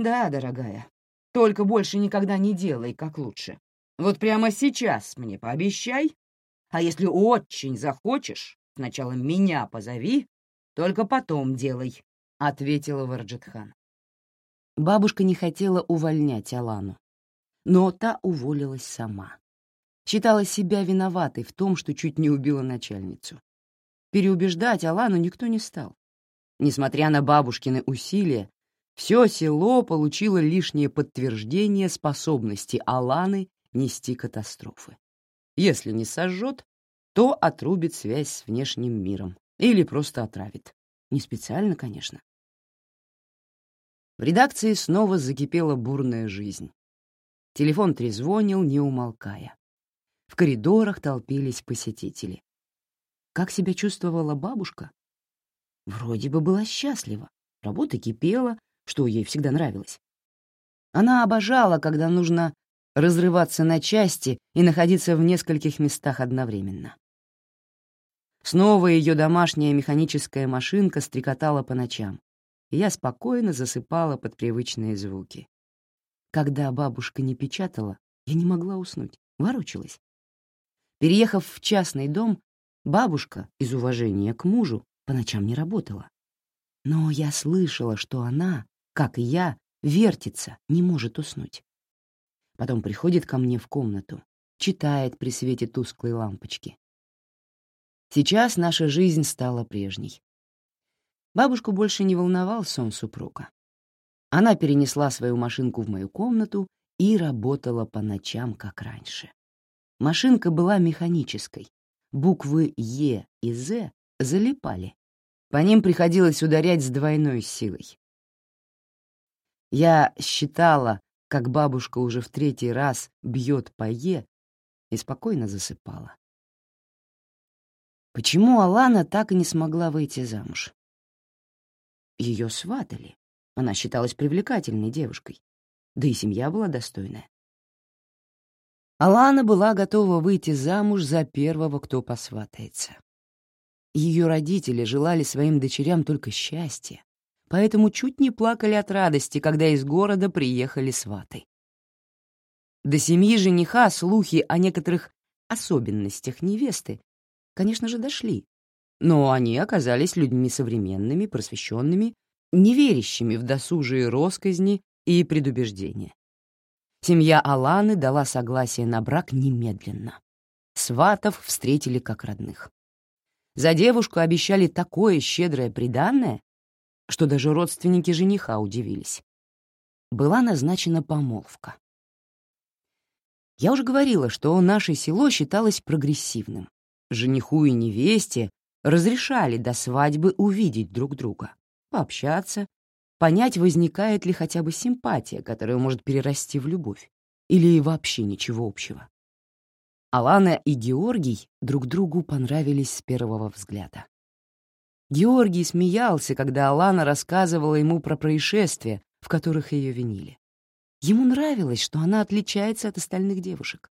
[SPEAKER 1] «Да, дорогая, только больше никогда не делай, как лучше. Вот прямо сейчас мне пообещай. А если очень захочешь, сначала меня позови, только потом делай», — ответила Варджитхан. Бабушка не хотела увольнять Алану, но та уволилась сама. Считала себя виноватой в том, что чуть не убила начальницу. Переубеждать Алану никто не стал. Несмотря на бабушкины усилия, все село получило лишнее подтверждение способности Аланы нести катастрофы. Если не сожжет, то отрубит связь с внешним миром или просто отравит. Не специально, конечно. В редакции снова закипела бурная жизнь. Телефон трезвонил, не умолкая. В коридорах толпились посетители. Как себя чувствовала бабушка? Вроде бы была счастлива. Работа кипела, что ей всегда нравилось. Она обожала, когда нужно разрываться на части и находиться в нескольких местах одновременно. Снова ее домашняя механическая машинка стрекотала по ночам, и я спокойно засыпала под привычные звуки. Когда бабушка не печатала, я не могла уснуть, ворочалась. Переехав в частный дом, бабушка, из уважения к мужу, по ночам не работала. Но я слышала, что она как и я, вертится, не может уснуть. Потом приходит ко мне в комнату, читает при свете тусклой лампочки. Сейчас наша жизнь стала прежней. Бабушку больше не волновал сон супруга. Она перенесла свою машинку в мою комнату и работала по ночам, как раньше. Машинка была механической. Буквы «Е» и «З» залипали. По ним приходилось ударять с двойной силой. Я считала, как бабушка уже в третий раз бьет по «е» и спокойно засыпала. Почему Алана так и не смогла выйти замуж? Ее сватали. Она считалась привлекательной девушкой. Да и семья была достойная. Алана была готова выйти замуж за первого, кто посватается. Ее родители желали своим дочерям только счастья, поэтому чуть не плакали от радости, когда из города приехали сваты. До семьи жениха слухи о некоторых особенностях невесты, конечно же, дошли, но они оказались людьми современными, просвещенными, неверящими в досужие росказни и предубеждения. Семья Аланы дала согласие на брак немедленно. Сватов встретили как родных. За девушку обещали такое щедрое приданное, что даже родственники жениха удивились. Была назначена помолвка. Я уже говорила, что наше село считалось прогрессивным. Жениху и невесте разрешали до свадьбы увидеть друг друга, пообщаться, понять, возникает ли хотя бы симпатия, которая может перерасти в любовь, или вообще ничего общего. Алана и Георгий друг другу понравились с первого взгляда. Георгий смеялся, когда Алана рассказывала ему про происшествия, в которых ее винили. Ему нравилось, что она отличается от остальных девушек.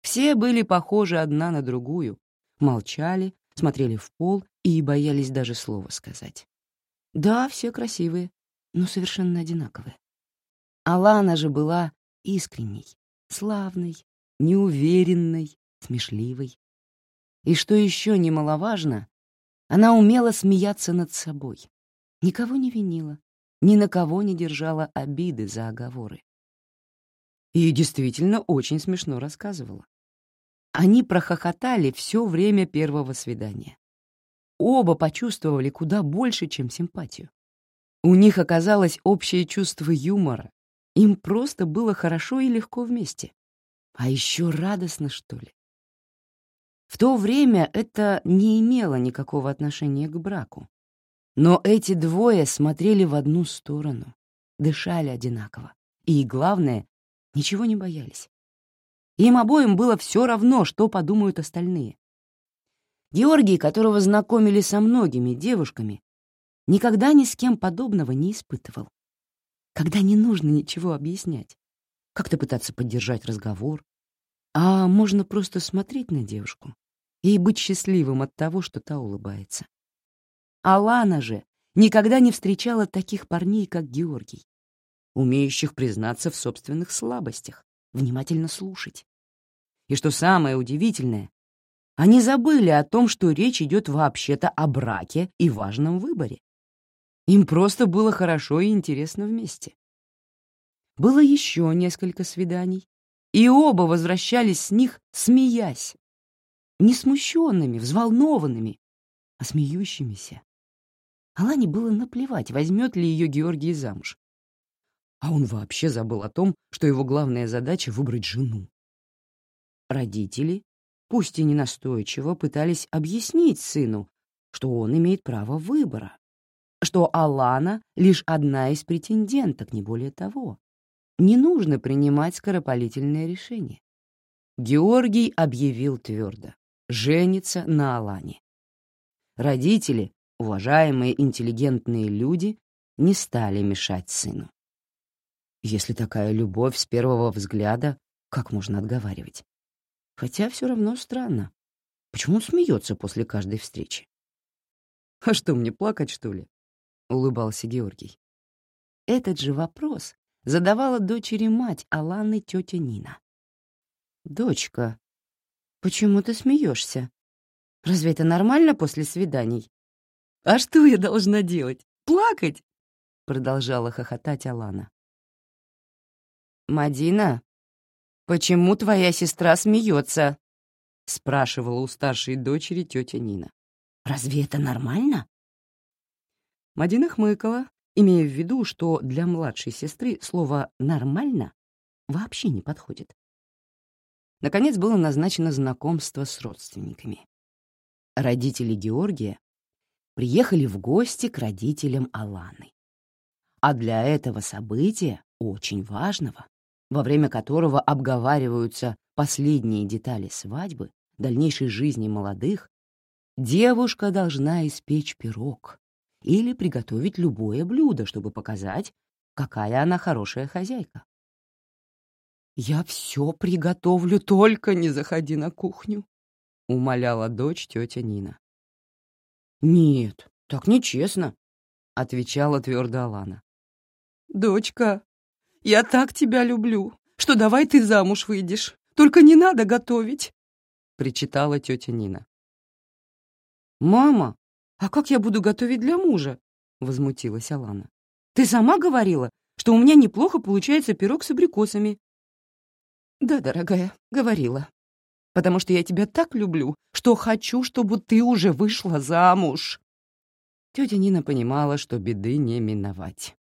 [SPEAKER 1] Все были похожи одна на другую, молчали, смотрели в пол и боялись даже слова сказать. Да, все красивые, но совершенно одинаковые. Алана же была искренней, славной, неуверенной, смешливой. И что еще немаловажно, она умела смеяться над собой. Никого не винила, ни на кого не держала обиды за оговоры. И действительно очень смешно рассказывала. Они прохохотали все время первого свидания. Оба почувствовали куда больше, чем симпатию. У них оказалось общее чувство юмора. Им просто было хорошо и легко вместе. А еще радостно, что ли. В то время это не имело никакого отношения к браку. Но эти двое смотрели в одну сторону, дышали одинаково. И, главное, ничего не боялись. Им обоим было все равно, что подумают остальные. Георгий, которого знакомили со многими девушками, никогда ни с кем подобного не испытывал. Когда не нужно ничего объяснять, как-то пытаться поддержать разговор, а можно просто смотреть на девушку и быть счастливым от того, что та улыбается. Алана же никогда не встречала таких парней, как Георгий, умеющих признаться в собственных слабостях, внимательно слушать. И что самое удивительное, они забыли о том, что речь идет вообще-то о браке и важном выборе. Им просто было хорошо и интересно вместе. Было еще несколько свиданий, и оба возвращались с них, смеясь. Не смущенными, взволнованными, а смеющимися. Алане было наплевать, возьмет ли ее Георгий замуж. А он вообще забыл о том, что его главная задача — выбрать жену. Родители, пусть и не настойчиво, пытались объяснить сыну, что он имеет право выбора, что Алана — лишь одна из претенденток, не более того не нужно принимать скоропалительное решение. Георгий объявил твердо — женится на Алане. Родители, уважаемые интеллигентные люди, не стали мешать сыну. Если такая любовь с первого взгляда, как можно отговаривать? Хотя все равно странно. Почему он смеется после каждой встречи? «А что, мне плакать, что ли?» — улыбался Георгий. Этот же вопрос задавала дочери мать Аланы тетя Нина. «Дочка, почему ты смеешься? Разве это нормально после свиданий?» «А что я должна делать? Плакать?» — продолжала хохотать Алана. «Мадина, почему твоя сестра смеется?» — спрашивала у старшей дочери тетя Нина. «Разве это нормально?» Мадина хмыкала, имея в виду, что для младшей сестры слово «нормально» вообще не подходит. Наконец было назначено знакомство с родственниками. Родители Георгия приехали в гости к родителям Аланы. А для этого события, очень важного, во время которого обговариваются последние детали свадьбы, дальнейшей жизни молодых, девушка должна испечь пирог или приготовить любое блюдо, чтобы показать, какая она хорошая хозяйка.
[SPEAKER 2] «Я все приготовлю, только не заходи на кухню», — умоляла дочь тетя Нина.
[SPEAKER 1] «Нет, так нечестно», — отвечала твердо Алана.
[SPEAKER 2] «Дочка, я так тебя люблю, что давай ты замуж выйдешь, только не надо готовить», — причитала тетя Нина.
[SPEAKER 1] «Мама, а как я буду готовить для мужа?» — возмутилась Алана. «Ты сама говорила, что у меня неплохо получается пирог с абрикосами.
[SPEAKER 2] «Да, дорогая, говорила. Потому что я тебя так люблю, что хочу, чтобы ты уже вышла замуж».
[SPEAKER 1] Тетя Нина понимала, что беды не миновать.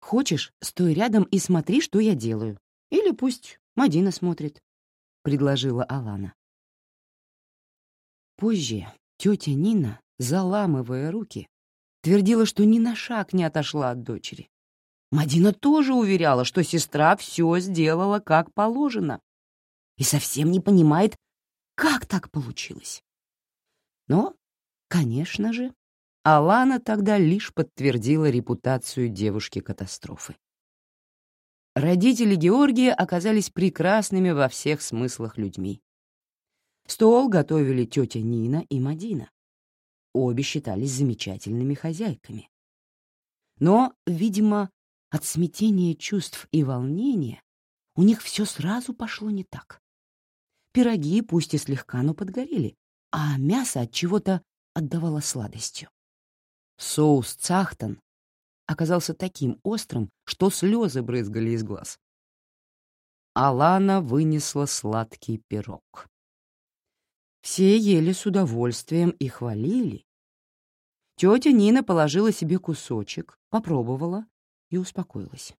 [SPEAKER 1] «Хочешь, стой рядом и смотри, что я делаю. Или пусть Мадина смотрит», — предложила Алана. Позже тетя Нина, заламывая руки, твердила, что ни на шаг не отошла от дочери. Мадина тоже уверяла, что сестра все сделала как положено и совсем не понимает, как так получилось. Но, конечно же, Алана тогда лишь подтвердила репутацию девушки-катастрофы. Родители Георгия оказались прекрасными во всех смыслах людьми. Стол готовили тетя Нина и Мадина. Обе считались замечательными хозяйками. Но, видимо, от смятения чувств и волнения у них все сразу пошло не так. Пироги пусть и слегка, но подгорели, а мясо от чего-то отдавало сладостью. Соус цахтан оказался таким острым, что слезы брызгали из глаз. Алана вынесла сладкий пирог. Все ели с удовольствием и хвалили. Тетя Нина положила себе кусочек, попробовала и успокоилась.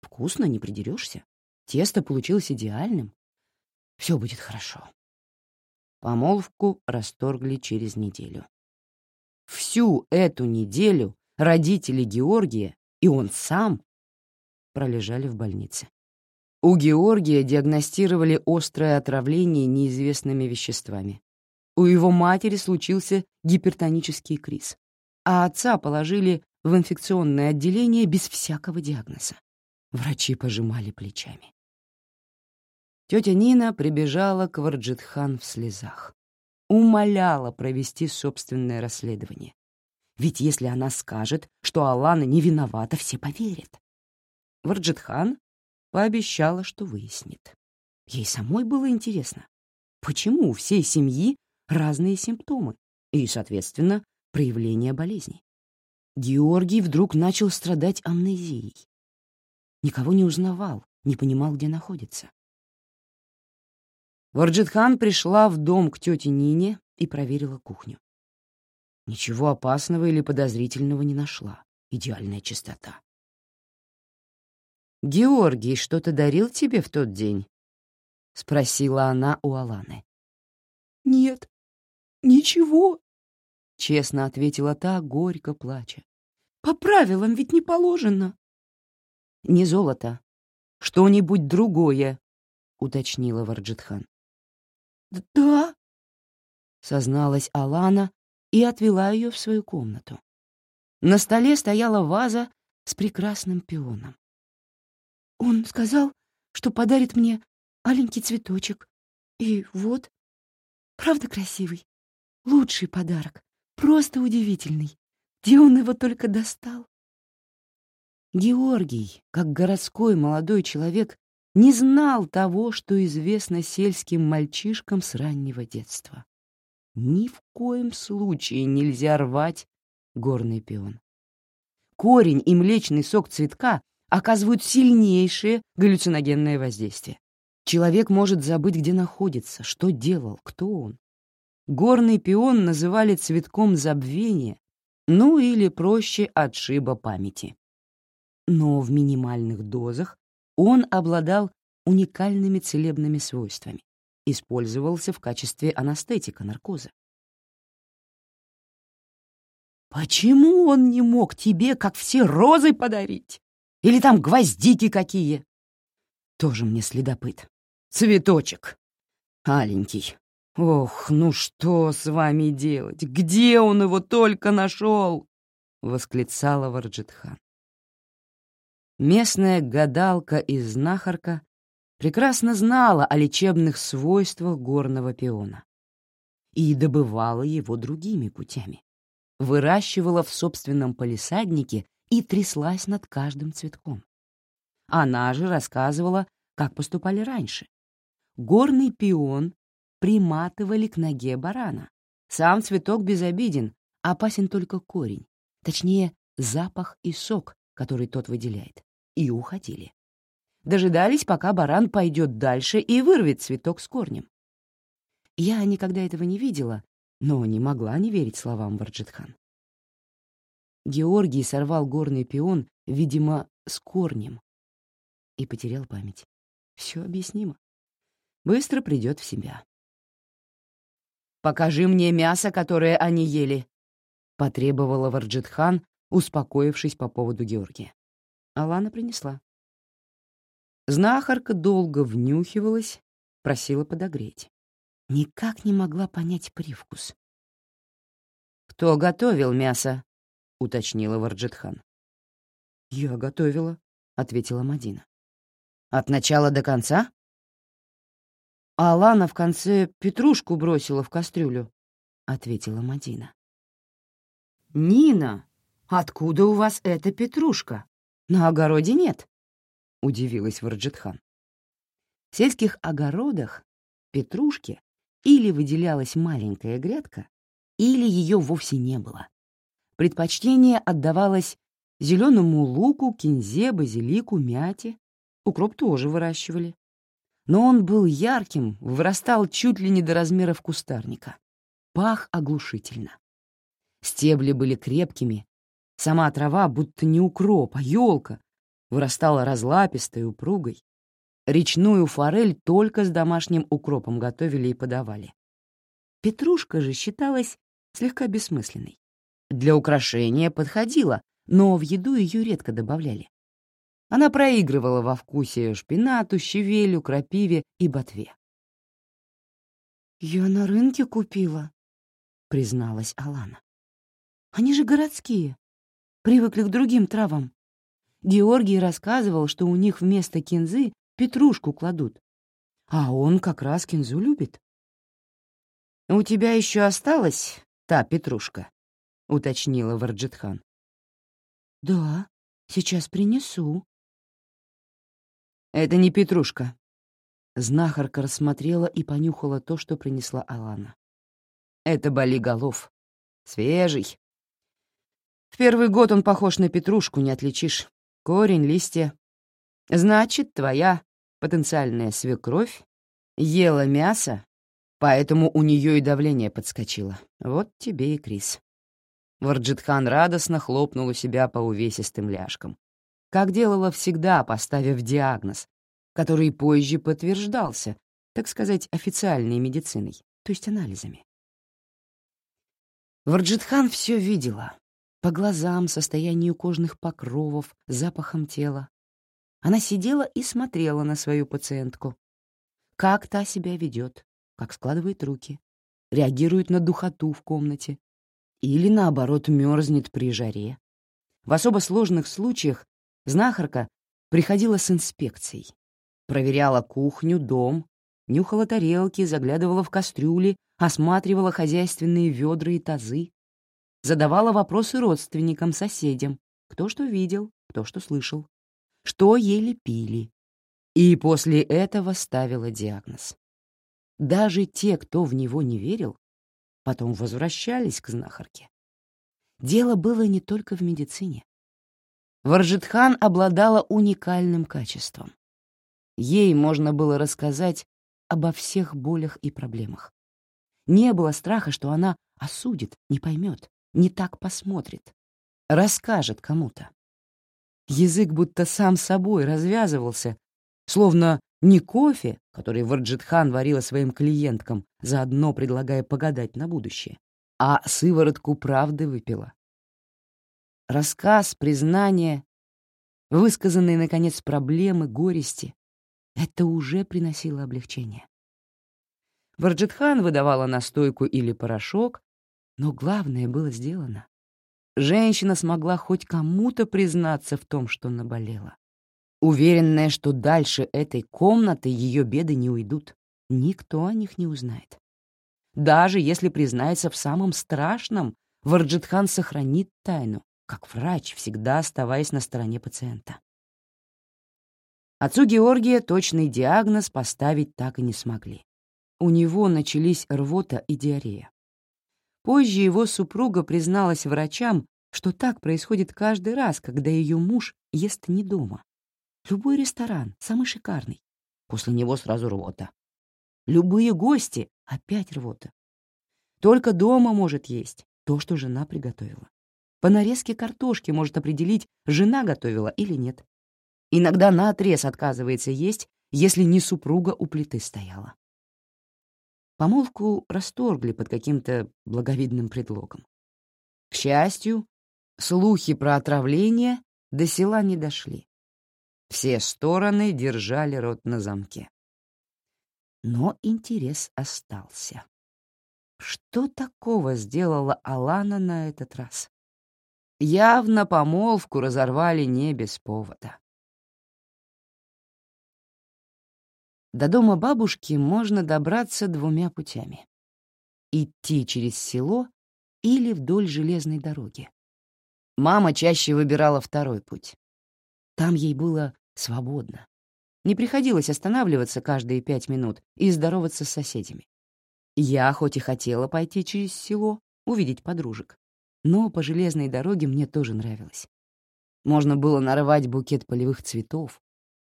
[SPEAKER 1] Вкусно, не придерешься. Тесто получилось идеальным. Все будет хорошо. Помолвку расторгли через неделю. Всю эту неделю родители Георгия и он сам пролежали в больнице. У Георгия диагностировали острое отравление неизвестными веществами. У его матери случился гипертонический криз, а отца положили в инфекционное отделение без всякого диагноза. Врачи пожимали плечами. Тетя Нина прибежала к Варджитхан в слезах. Умоляла провести собственное расследование. Ведь если она скажет, что Алана не виновата, все поверят. Варджитхан пообещала, что выяснит. Ей самой было интересно, почему у всей семьи разные симптомы и, соответственно, проявления болезни. Георгий вдруг начал страдать амнезией. Никого не узнавал, не понимал, где находится. Варджитхан пришла в дом к тете Нине и проверила кухню. Ничего опасного или подозрительного не нашла. Идеальная чистота. «Георгий что-то дарил тебе в тот день?» — спросила она у Аланы.
[SPEAKER 2] «Нет, ничего», —
[SPEAKER 1] честно ответила та, горько плача.
[SPEAKER 2] «По правилам ведь не положено».
[SPEAKER 1] «Не золото. Что-нибудь другое», — уточнила Варджитхан.
[SPEAKER 2] «Да», —
[SPEAKER 1] созналась Алана и отвела ее в свою комнату. На столе стояла ваза с прекрасным пионом.
[SPEAKER 2] «Он сказал, что подарит мне маленький цветочек. И вот, правда красивый? Лучший подарок. Просто удивительный. Где он его только достал?
[SPEAKER 1] Георгий, как городской молодой человек, не знал того, что известно сельским мальчишкам с раннего детства. Ни в коем случае нельзя рвать горный пион. Корень и млечный сок цветка оказывают сильнейшее галлюциногенное воздействие. Человек может забыть, где находится, что делал, кто он. Горный пион называли цветком забвения, ну или проще отшиба памяти. Но в минимальных дозах он обладал уникальными целебными свойствами, использовался в качестве анестетика наркоза.
[SPEAKER 2] «Почему он не мог тебе, как все, розы подарить? Или там гвоздики какие?»
[SPEAKER 1] Тоже мне следопыт. Цветочек. Аленький. «Ох, ну что с вами делать? Где он его только нашел?» — восклицала Варджитхан. Местная гадалка и знахарка прекрасно знала о лечебных свойствах горного пиона и добывала его другими путями. Выращивала в собственном палисаднике и тряслась над каждым цветком. Она же рассказывала, как поступали раньше. Горный пион приматывали к ноге барана. Сам цветок безобиден, опасен только корень, точнее, запах и сок, который тот выделяет, и уходили. Дожидались, пока баран пойдет дальше и вырвет цветок с корнем. Я никогда этого не видела, но не могла не верить словам Варджитхан. Георгий сорвал горный пион, видимо, с корнем, и потерял память. Все объяснимо. Быстро придет в себя. «Покажи мне мясо, которое они ели», — потребовала Варджитхан, успокоившись по поводу Георгия. Алана принесла. Знахарка долго внюхивалась, просила подогреть. Никак не могла понять привкус. «Кто готовил мясо?» — уточнила Варджитхан. «Я готовила», — ответила Мадина. «От начала до конца?» А Алана в конце петрушку бросила в кастрюлю, — ответила Мадина. «Нина, откуда у вас эта петрушка? На огороде нет?» — удивилась Варджитхан. В сельских огородах петрушки или выделялась маленькая грядка, или ее вовсе не было. Предпочтение отдавалось зеленому луку, кинзе, базилику, мяте. Укроп тоже выращивали но он был ярким, вырастал чуть ли не до размеров кустарника. Пах оглушительно. Стебли были крепкими, сама трава будто не укроп, а елка, вырастала разлапистой, упругой. Речную форель только с домашним укропом готовили и подавали. Петрушка же считалась слегка бессмысленной. Для украшения подходила, но в еду ее редко добавляли. Она проигрывала во вкусе шпинату, щавелю, крапиве и ботве.
[SPEAKER 2] «Я на рынке купила», — призналась Алана. «Они же городские, привыкли к другим травам. Георгий рассказывал, что у них вместо кинзы петрушку кладут, а он как раз кинзу любит».
[SPEAKER 1] «У тебя еще осталась та петрушка?» — уточнила Варджитхан.
[SPEAKER 2] «Да, сейчас принесу»,
[SPEAKER 1] «Это не петрушка». Знахарка рассмотрела и понюхала то, что принесла Алана. «Это болиголов. Свежий. В первый год он похож на петрушку, не отличишь. Корень, листья. Значит, твоя потенциальная свекровь ела мясо, поэтому у нее и давление подскочило. Вот тебе и Крис». Варджитхан радостно хлопнул у себя по увесистым ляжкам как делала всегда, поставив диагноз, который позже подтверждался, так сказать, официальной медициной, то есть анализами. Варджитхан все видела. По глазам, состоянию кожных покровов, запахом тела. Она сидела и смотрела на свою пациентку. Как та себя ведет, как складывает руки, реагирует на духоту в комнате или, наоборот, мерзнет при жаре. В особо сложных случаях Знахарка приходила с инспекцией. Проверяла кухню, дом, нюхала тарелки, заглядывала в кастрюли, осматривала хозяйственные ведра и тазы, задавала вопросы родственникам, соседям, кто что видел, кто что слышал, что ели пили. И после этого ставила диагноз. Даже те, кто в него не верил, потом возвращались к знахарке. Дело было не только в медицине. Варжитхан обладала уникальным качеством. Ей можно было рассказать обо всех болях и проблемах. Не было страха, что она осудит, не поймет, не так посмотрит, расскажет кому-то. Язык будто сам собой развязывался, словно не кофе, который Варджитхан варила своим клиенткам, заодно предлагая погадать на будущее, а сыворотку правды выпила. Рассказ, признание, высказанные, наконец, проблемы, горести — это уже приносило облегчение. Варджитхан выдавала настойку или порошок, но главное было сделано. Женщина смогла хоть кому-то признаться в том, что наболела. Уверенная, что дальше этой комнаты ее беды не уйдут. Никто о них не узнает. Даже если признается в самом страшном, Варджитхан сохранит тайну, как врач, всегда оставаясь на стороне пациента. Отцу Георгия точный диагноз поставить так и не смогли. У него начались рвота и диарея. Позже его супруга призналась врачам, что так происходит каждый раз, когда ее муж ест не дома. Любой ресторан, самый шикарный. После него сразу рвота. Любые гости — опять рвота. Только дома может есть то, что жена приготовила. По нарезке картошки может определить, жена готовила или нет. Иногда наотрез отказывается есть, если не супруга у плиты стояла. Помолвку расторгли под каким-то благовидным предлогом. К счастью, слухи про отравление до села не дошли. Все стороны держали рот на замке. Но интерес остался. Что такого сделала Алана на этот раз? Явно помолвку разорвали не без повода. До дома бабушки можно добраться двумя путями. Идти через село или вдоль железной дороги. Мама чаще выбирала второй путь. Там ей было свободно. Не приходилось останавливаться каждые пять минут и здороваться с соседями. Я хоть и хотела пойти через село, увидеть подружек, но по железной дороге мне тоже нравилось. Можно было нарывать букет полевых цветов,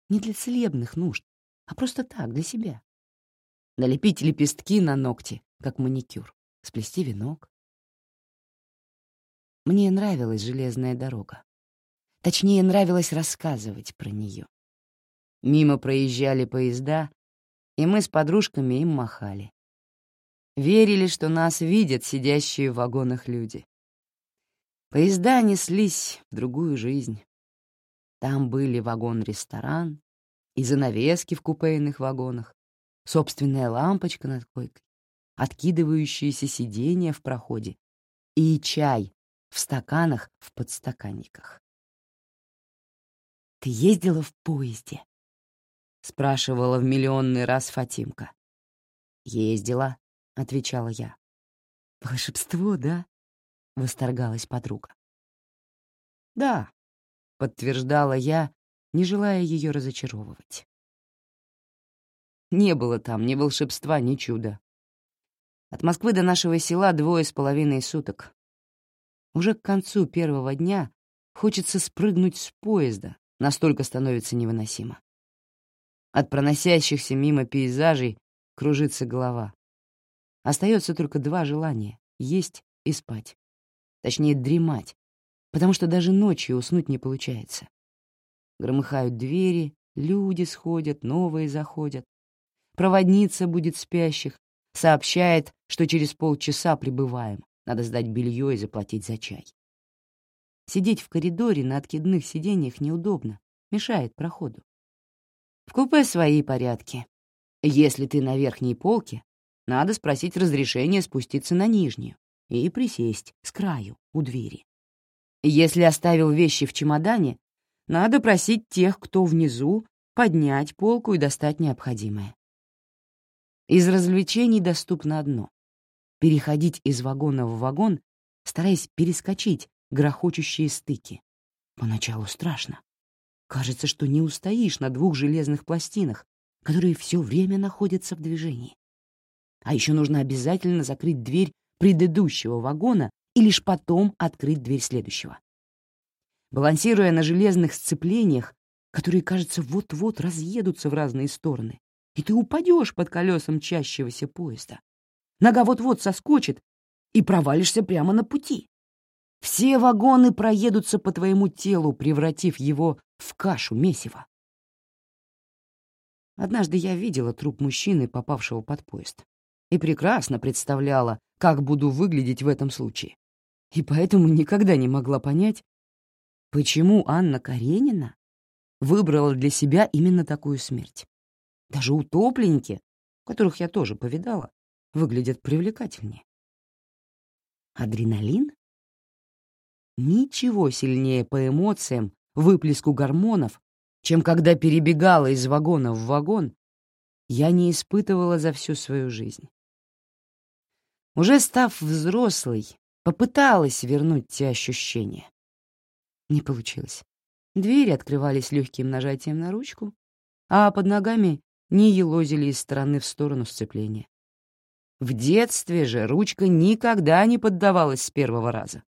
[SPEAKER 1] не для целебных нужд, а просто так, для себя. Налепить лепестки на ногти, как маникюр, сплести венок. Мне нравилась железная дорога. Точнее, нравилось рассказывать про нее. Мимо проезжали поезда, и мы с подружками им махали. Верили, что нас видят сидящие в вагонах люди. Поезда неслись в другую жизнь. Там были вагон-ресторан, и занавески в купейных вагонах, собственная лампочка над койкой, откидывающиеся сиденья в проходе и чай в стаканах в подстаканниках. «Ты ездила в поезде?» — спрашивала в миллионный раз Фатимка. «Ездила», — отвечала я. «Волшебство, да?» — восторгалась подруга. «Да», — подтверждала я, не желая ее разочаровывать. Не было там ни волшебства, ни чуда. От Москвы до нашего села двое с половиной суток. Уже к концу первого дня хочется спрыгнуть с поезда, настолько становится невыносимо. От проносящихся мимо пейзажей кружится голова. Остается только два желания — есть и спать. Точнее, дремать, потому что даже ночью уснуть не получается. Громыхают двери, люди сходят, новые заходят. Проводница будет спящих, сообщает, что через полчаса прибываем, надо сдать белье и заплатить за чай. Сидеть в коридоре на откидных сиденьях неудобно, мешает проходу. В купе свои порядки. Если ты на верхней полке, надо спросить разрешения спуститься на нижнюю и присесть с краю у двери. Если оставил вещи в чемодане, надо просить тех, кто внизу, поднять полку и достать необходимое. Из развлечений доступно одно — переходить из вагона в вагон, стараясь перескочить грохочущие стыки. Поначалу страшно. Кажется, что не устоишь на двух железных пластинах, которые все время находятся в движении. А еще нужно обязательно закрыть дверь предыдущего вагона и лишь потом открыть дверь следующего балансируя на железных сцеплениях, которые, кажется, вот-вот разъедутся в разные стороны, и ты упадешь под колесом чащегося поезда. Нога вот-вот соскочит, и провалишься прямо на пути. Все вагоны проедутся по твоему телу, превратив его в кашу месива. Однажды я видела труп мужчины, попавшего под поезд, и прекрасно представляла, как буду выглядеть в этом случае. И поэтому никогда не могла понять, Почему Анна Каренина выбрала для себя именно такую смерть? Даже утопленники которых я тоже повидала, выглядят привлекательнее. Адреналин? Ничего сильнее по эмоциям, выплеску гормонов, чем когда перебегала из вагона в вагон, я не испытывала за всю свою жизнь. Уже став взрослой, попыталась вернуть те ощущения. Не получилось. Двери открывались легким нажатием на ручку, а под ногами не елозили из стороны в сторону сцепления. В детстве же ручка никогда не поддавалась с первого раза.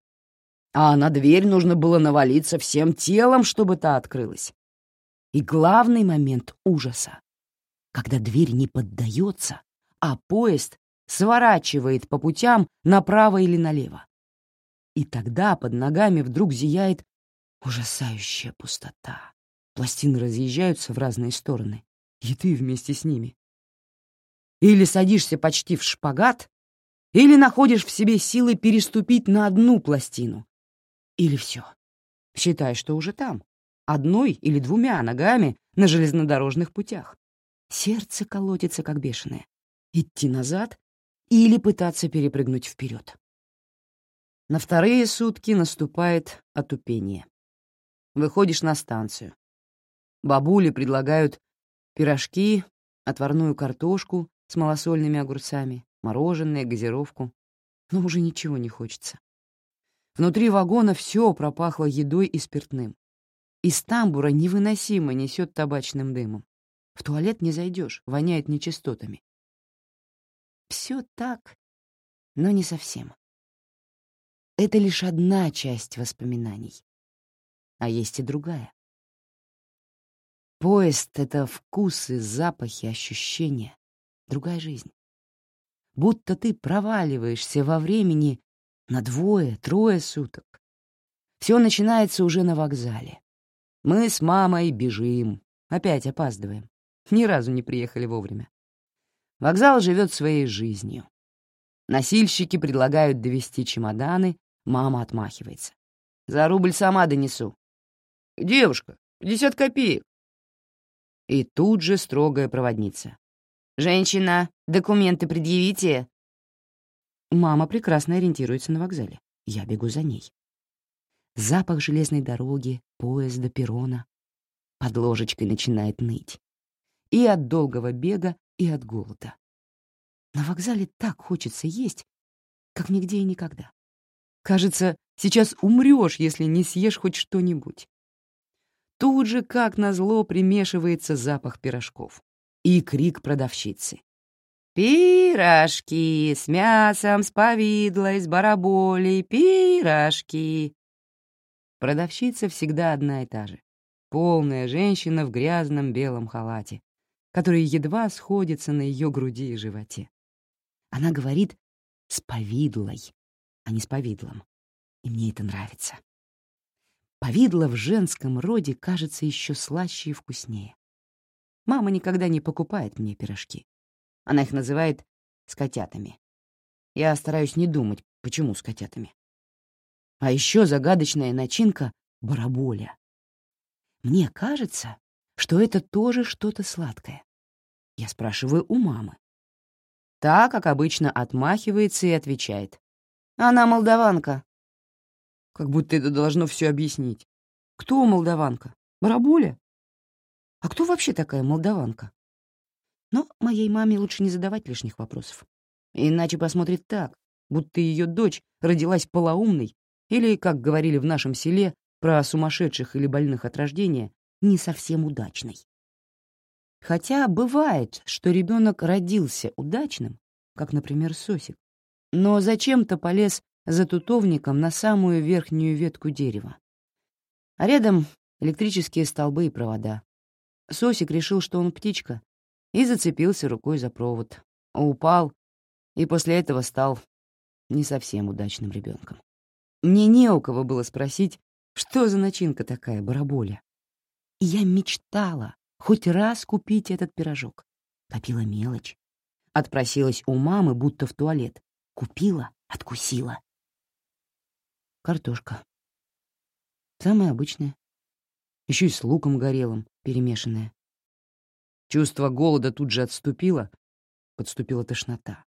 [SPEAKER 1] А на дверь нужно было навалиться всем телом, чтобы та открылась. И главный момент ужаса — когда дверь не поддается, а поезд сворачивает по путям направо или налево. И тогда под ногами вдруг зияет ужасающая пустота. Пластины разъезжаются в разные стороны, и ты вместе с ними. Или садишься почти в шпагат, или находишь в себе силы переступить на одну пластину. Или все. Считай, что уже там, одной или двумя ногами на железнодорожных путях. Сердце колотится, как бешеное. Идти назад или пытаться перепрыгнуть вперед. На вторые сутки наступает отупение. Выходишь на станцию. Бабули предлагают пирожки, отварную картошку с малосольными огурцами, мороженое, газировку. Но уже ничего не хочется. Внутри вагона все пропахло едой и спиртным. Из тамбура невыносимо несет табачным дымом. В туалет не зайдешь, воняет нечистотами. Все так, но не совсем. Это лишь одна часть воспоминаний. А есть и другая. Поезд — это вкусы, запахи, ощущения. Другая жизнь. Будто ты проваливаешься во времени на двое-трое суток. Все начинается уже на вокзале. Мы с мамой бежим, опять опаздываем. Ни разу не приехали вовремя. Вокзал живет своей жизнью. Носильщики предлагают довести чемоданы, мама отмахивается. «За рубль сама донесу». «Девушка, 50 копеек». И тут же строгая проводница. «Женщина, документы предъявите». Мама прекрасно ориентируется на вокзале. Я бегу за ней. Запах железной дороги, поезда, перрона. Под ложечкой начинает ныть. И от долгого бега, и от голода. На вокзале так хочется есть, как нигде и никогда. Кажется, сейчас умрешь, если не съешь хоть что-нибудь. Тут же, как назло, примешивается запах пирожков и крик продавщицы. «Пирожки с мясом, с повидлой, с бараболей, пирожки!» Продавщица всегда одна и та же. Полная женщина в грязном белом халате, который едва сходится на ее груди и животе. Она говорит с повидлой, а не с повидлом. И мне это нравится. Повидло в женском роде кажется еще слаще и вкуснее. Мама никогда не покупает мне пирожки. Она их называет с котятами. Я стараюсь не думать, почему с котятами. А еще загадочная начинка — бараболя. Мне кажется, что это тоже что-то сладкое. Я спрашиваю у мамы. Та, как обычно, отмахивается и отвечает. Она молдаванка. Как будто это должно все объяснить. Кто молдаванка? Барабуля? А кто вообще такая молдаванка? Но моей маме лучше не задавать лишних вопросов. Иначе посмотрит так, будто ее дочь родилась полоумной или, как говорили в нашем селе про сумасшедших или больных от рождения, не совсем удачной. Хотя бывает, что ребенок родился удачным, как, например, сосик, но зачем-то полез за тутовником на самую верхнюю ветку дерева. А рядом электрические столбы и провода. Сосик решил, что он птичка, и зацепился рукой за провод, упал, и после этого стал не совсем удачным ребенком. Мне не у кого было спросить, что за начинка такая бараболя. И я мечтала хоть раз купить этот пирожок. Копила мелочь. Отпросилась у мамы, будто в туалет. Купила, откусила. Картошка. Самая обычная. Еще и с луком горелым, перемешанная. Чувство голода тут же отступило, подступила тошнота.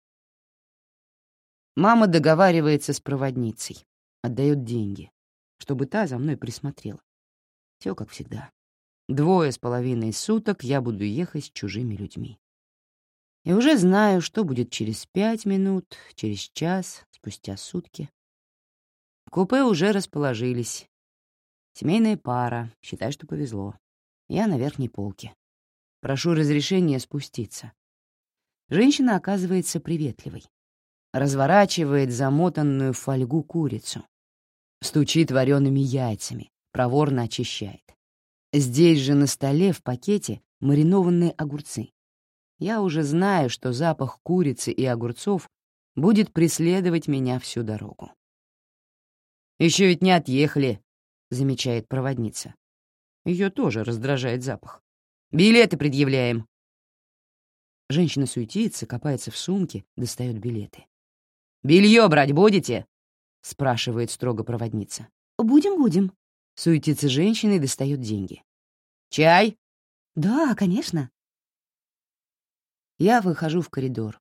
[SPEAKER 1] Мама договаривается с проводницей, отдает деньги, чтобы та за мной присмотрела. Все как всегда. Двое с половиной суток я буду ехать с чужими людьми. И уже знаю, что будет через пять минут, через час, спустя сутки. Купе уже расположились. Семейная пара, считай, что повезло. Я на верхней полке. Прошу разрешения спуститься. Женщина оказывается приветливой. Разворачивает замотанную фольгу курицу. Стучит вареными яйцами, проворно очищает. Здесь же на столе в пакете маринованные огурцы. Я уже знаю, что запах курицы и огурцов будет преследовать меня всю дорогу. Еще ведь не отъехали», — замечает проводница. Ее тоже раздражает запах. «Билеты предъявляем». Женщина суетится, копается в сумке, достает билеты. «Белье брать будете?» — спрашивает строго проводница.
[SPEAKER 2] «Будем, будем», —
[SPEAKER 1] суетится женщина и достает деньги. «Чай?»
[SPEAKER 2] «Да, конечно».
[SPEAKER 1] Я выхожу в коридор.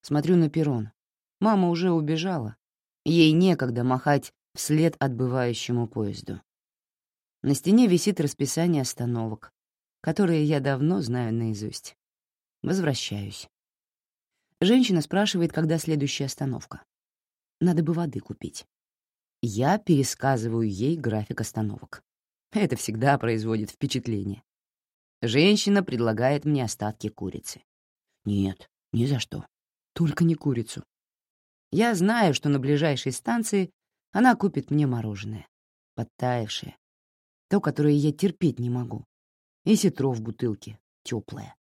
[SPEAKER 1] Смотрю на перрон. Мама уже убежала. Ей некогда махать вслед отбывающему поезду. На стене висит расписание остановок, которые я давно знаю наизусть. Возвращаюсь. Женщина спрашивает, когда следующая остановка. Надо бы воды купить. Я пересказываю ей график остановок. Это всегда производит впечатление. Женщина предлагает мне остатки курицы. Нет, ни за что. Только не курицу. Я знаю, что на ближайшей станции она купит мне мороженое, подтаявшее, то, которое я терпеть не могу, и ситро в бутылке, теплое.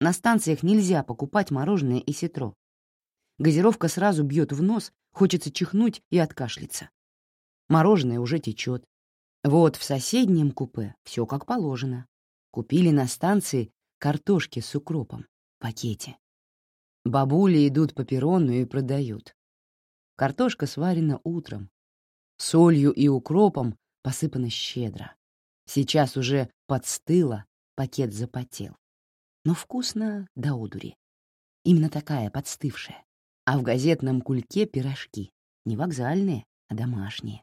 [SPEAKER 1] На станциях нельзя покупать мороженое и ситро. Газировка сразу бьет в нос, хочется чихнуть и откашляться. Мороженое уже течет. Вот в соседнем купе все как положено. Купили на станции картошки с укропом в пакете. Бабули идут по перрону и продают. Картошка сварена утром. Солью и укропом посыпана щедро. Сейчас уже подстыла, пакет запотел. Но вкусно до удури. Именно такая, подстывшая. А в газетном кульке пирожки. Не вокзальные, а домашние.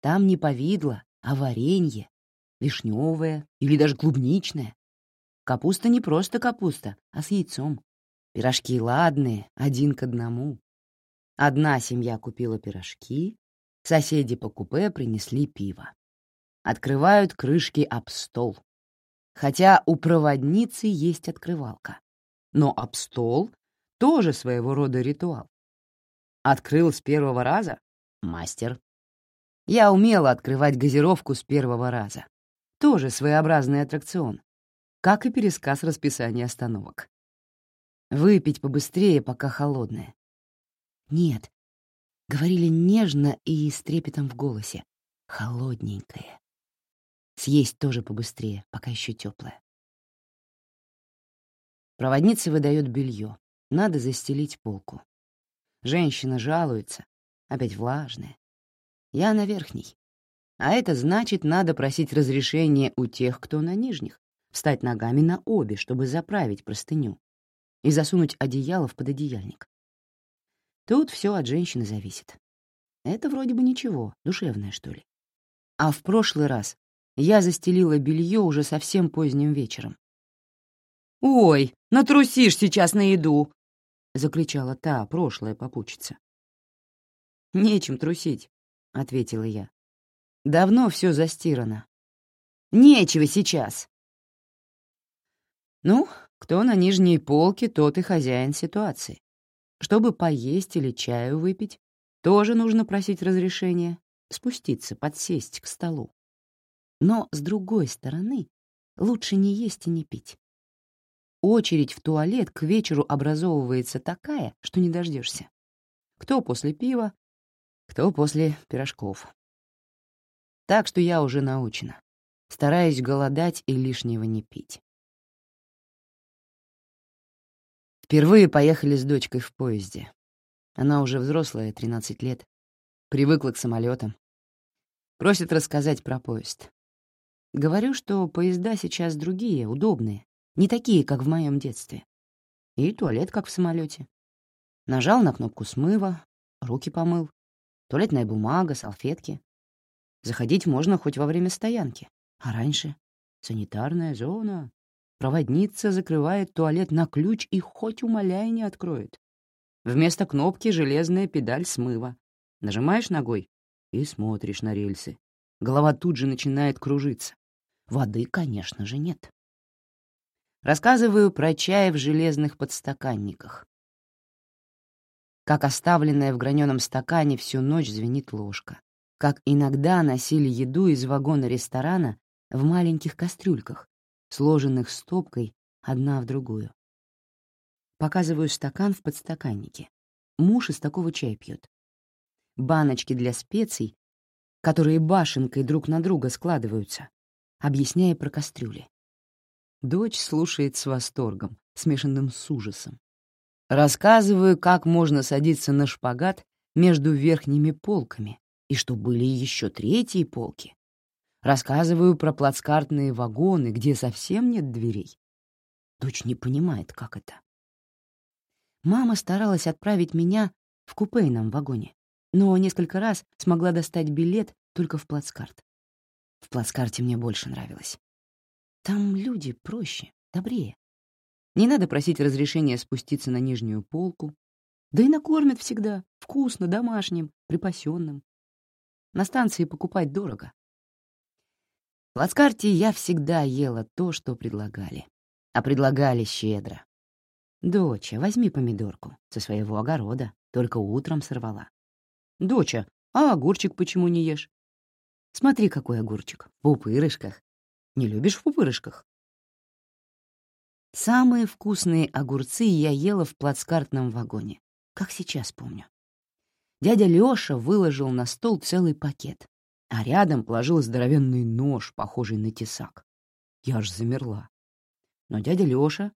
[SPEAKER 1] Там не повидло, а варенье. Вишневое или даже клубничное. Капуста не просто капуста, а с яйцом. Пирожки ладные, один к одному. Одна семья купила пирожки, соседи по купе принесли пиво. Открывают крышки об стол. Хотя у проводницы есть открывалка. Но об стол тоже своего рода ритуал. Открыл с первого раза — мастер. Я умела открывать газировку с первого раза. Тоже своеобразный аттракцион, как и пересказ расписания остановок. Выпить побыстрее, пока холодное. Нет, говорили нежно и с трепетом в голосе. Холодненькое. Съесть тоже побыстрее, пока еще теплое. Проводница выдает белье. Надо застелить полку. Женщина жалуется. Опять влажная. Я на верхней. А это значит, надо просить разрешения у тех, кто на нижних, встать ногами на обе, чтобы заправить простыню и засунуть одеяло в пододеяльник. Тут все от женщины зависит. Это вроде бы ничего, душевное, что ли. А в прошлый раз я застелила белье уже совсем поздним вечером. «Ой, натрусишь сейчас на еду!» — закричала та, прошлая попутчица. «Нечем трусить», — ответила я. «Давно все застирано». «Нечего сейчас!» Ну, кто на нижней полке, тот и хозяин ситуации. Чтобы поесть или чаю выпить, тоже нужно просить разрешения, спуститься, подсесть к столу. Но, с другой стороны, лучше не есть и не пить. Очередь в туалет к вечеру образовывается такая, что не дождешься. Кто после пива, кто после пирожков. Так что я уже научена. Стараюсь голодать и лишнего не пить. Впервые поехали с дочкой в поезде. Она уже взрослая, 13 лет, привыкла к самолетам. Просит рассказать про поезд. Говорю, что поезда сейчас другие, удобные, не такие, как в моем детстве. И туалет, как в самолете. Нажал на кнопку смыва, руки помыл. Туалетная бумага, салфетки. Заходить можно хоть во время стоянки. А раньше — санитарная зона. Проводница закрывает туалет на ключ и хоть умоляй не откроет. Вместо кнопки железная педаль смыва. Нажимаешь ногой и смотришь на рельсы. Голова тут же начинает кружиться. Воды, конечно же, нет. Рассказываю про чай в железных подстаканниках. Как оставленная в граненом стакане всю ночь звенит ложка. Как иногда носили еду из вагона ресторана в маленьких кастрюльках, сложенных стопкой одна в другую. Показываю стакан в подстаканнике. Муж из такого чай пьет. Баночки для специй, которые башенкой друг на друга складываются, объясняя про кастрюли. Дочь слушает с восторгом, смешанным с ужасом. Рассказываю, как можно садиться на шпагат между верхними полками, и что были еще третьи полки, Рассказываю про плацкартные вагоны, где совсем нет дверей. Дочь не понимает, как это. Мама старалась отправить меня в купейном вагоне, но несколько раз смогла достать билет только в плацкарт. В плацкарте мне больше нравилось. Там люди проще, добрее. Не надо просить разрешения спуститься на нижнюю полку. Да и накормят всегда, вкусно, домашним, припасенным. На станции покупать дорого. В Ласкарте я всегда ела то, что предлагали. А предлагали щедро. «Доча, возьми помидорку со своего огорода, только утром сорвала». «Доча, а огурчик почему не ешь?» «Смотри, какой огурчик, в пупырышках. Не любишь в пупырышках?» Самые вкусные огурцы я ела в плацкартном вагоне, как сейчас помню. Дядя Лёша выложил на стол целый пакет а рядом положил здоровенный нож, похожий на тесак. Я аж замерла. Но дядя Лёша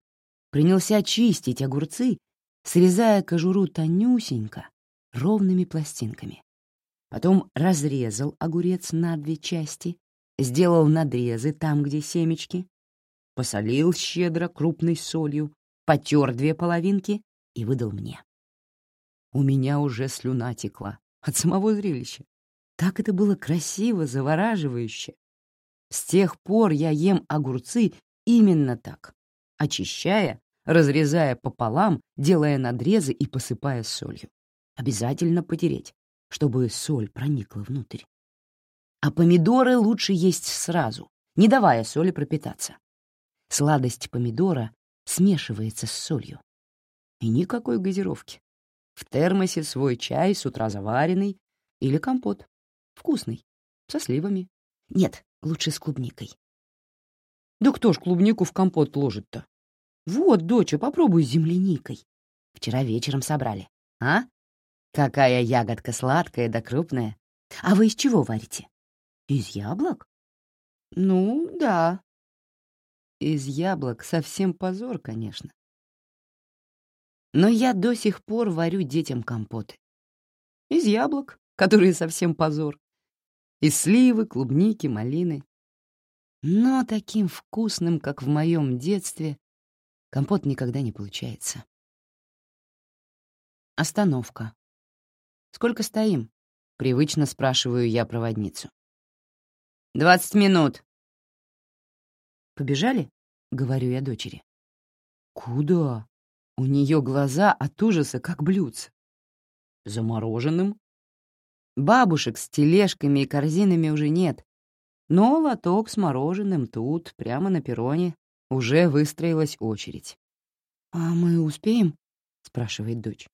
[SPEAKER 1] принялся чистить огурцы, срезая кожуру тонюсенько, ровными пластинками. Потом разрезал огурец на две части, сделал надрезы там, где семечки, посолил щедро крупной солью, потер две половинки и выдал мне. У меня уже слюна текла от самого зрелища. Так это было красиво, завораживающе. С тех пор я ем огурцы именно так, очищая, разрезая пополам, делая надрезы и посыпая солью. Обязательно потереть, чтобы соль проникла внутрь. А помидоры лучше есть сразу, не давая соли пропитаться. Сладость помидора смешивается с солью. И никакой газировки. В термосе свой чай с утра заваренный или компот. Вкусный. Со сливами. Нет, лучше с клубникой. Да кто ж клубнику в компот ложит-то? Вот, доча, попробуй с земляникой. Вчера вечером собрали. А? Какая ягодка сладкая да крупная. А вы из чего варите? Из яблок? Ну, да. Из яблок совсем позор, конечно. Но я до сих пор варю детям компоты. Из яблок, которые совсем позор. И сливы, клубники, малины. Но таким вкусным, как в моем детстве, компот никогда не получается. Остановка. «Сколько стоим?» — привычно спрашиваю я проводницу. «Двадцать минут». «Побежали?» — говорю я дочери. «Куда?» У нее глаза от ужаса, как блюдца. «Замороженным?» Бабушек с тележками и корзинами уже нет, но лоток с мороженым тут, прямо на перроне, уже выстроилась очередь. «А мы успеем?» — спрашивает дочь.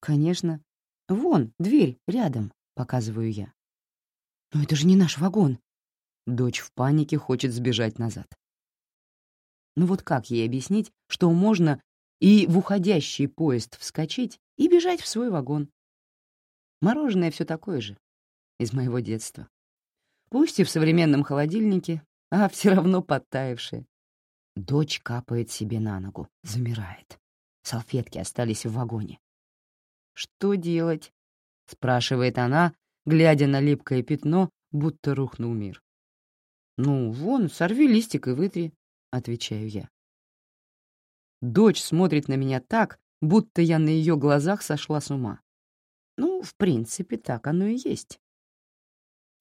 [SPEAKER 1] «Конечно. Вон, дверь, рядом», — показываю я. «Но это же не наш вагон». Дочь в панике хочет сбежать назад. Ну вот как ей объяснить, что можно и в уходящий поезд вскочить и бежать в свой вагон? Мороженое все такое же, из моего детства. Пусть и в современном холодильнике, а все равно подтаявшее. Дочь капает себе на ногу, замирает. Салфетки остались в вагоне. «Что делать?» — спрашивает она, глядя на липкое пятно, будто рухнул мир. «Ну, вон, сорви листик и вытри», — отвечаю я. Дочь смотрит на меня так, будто я на ее глазах сошла с ума. Ну, в принципе, так оно и есть.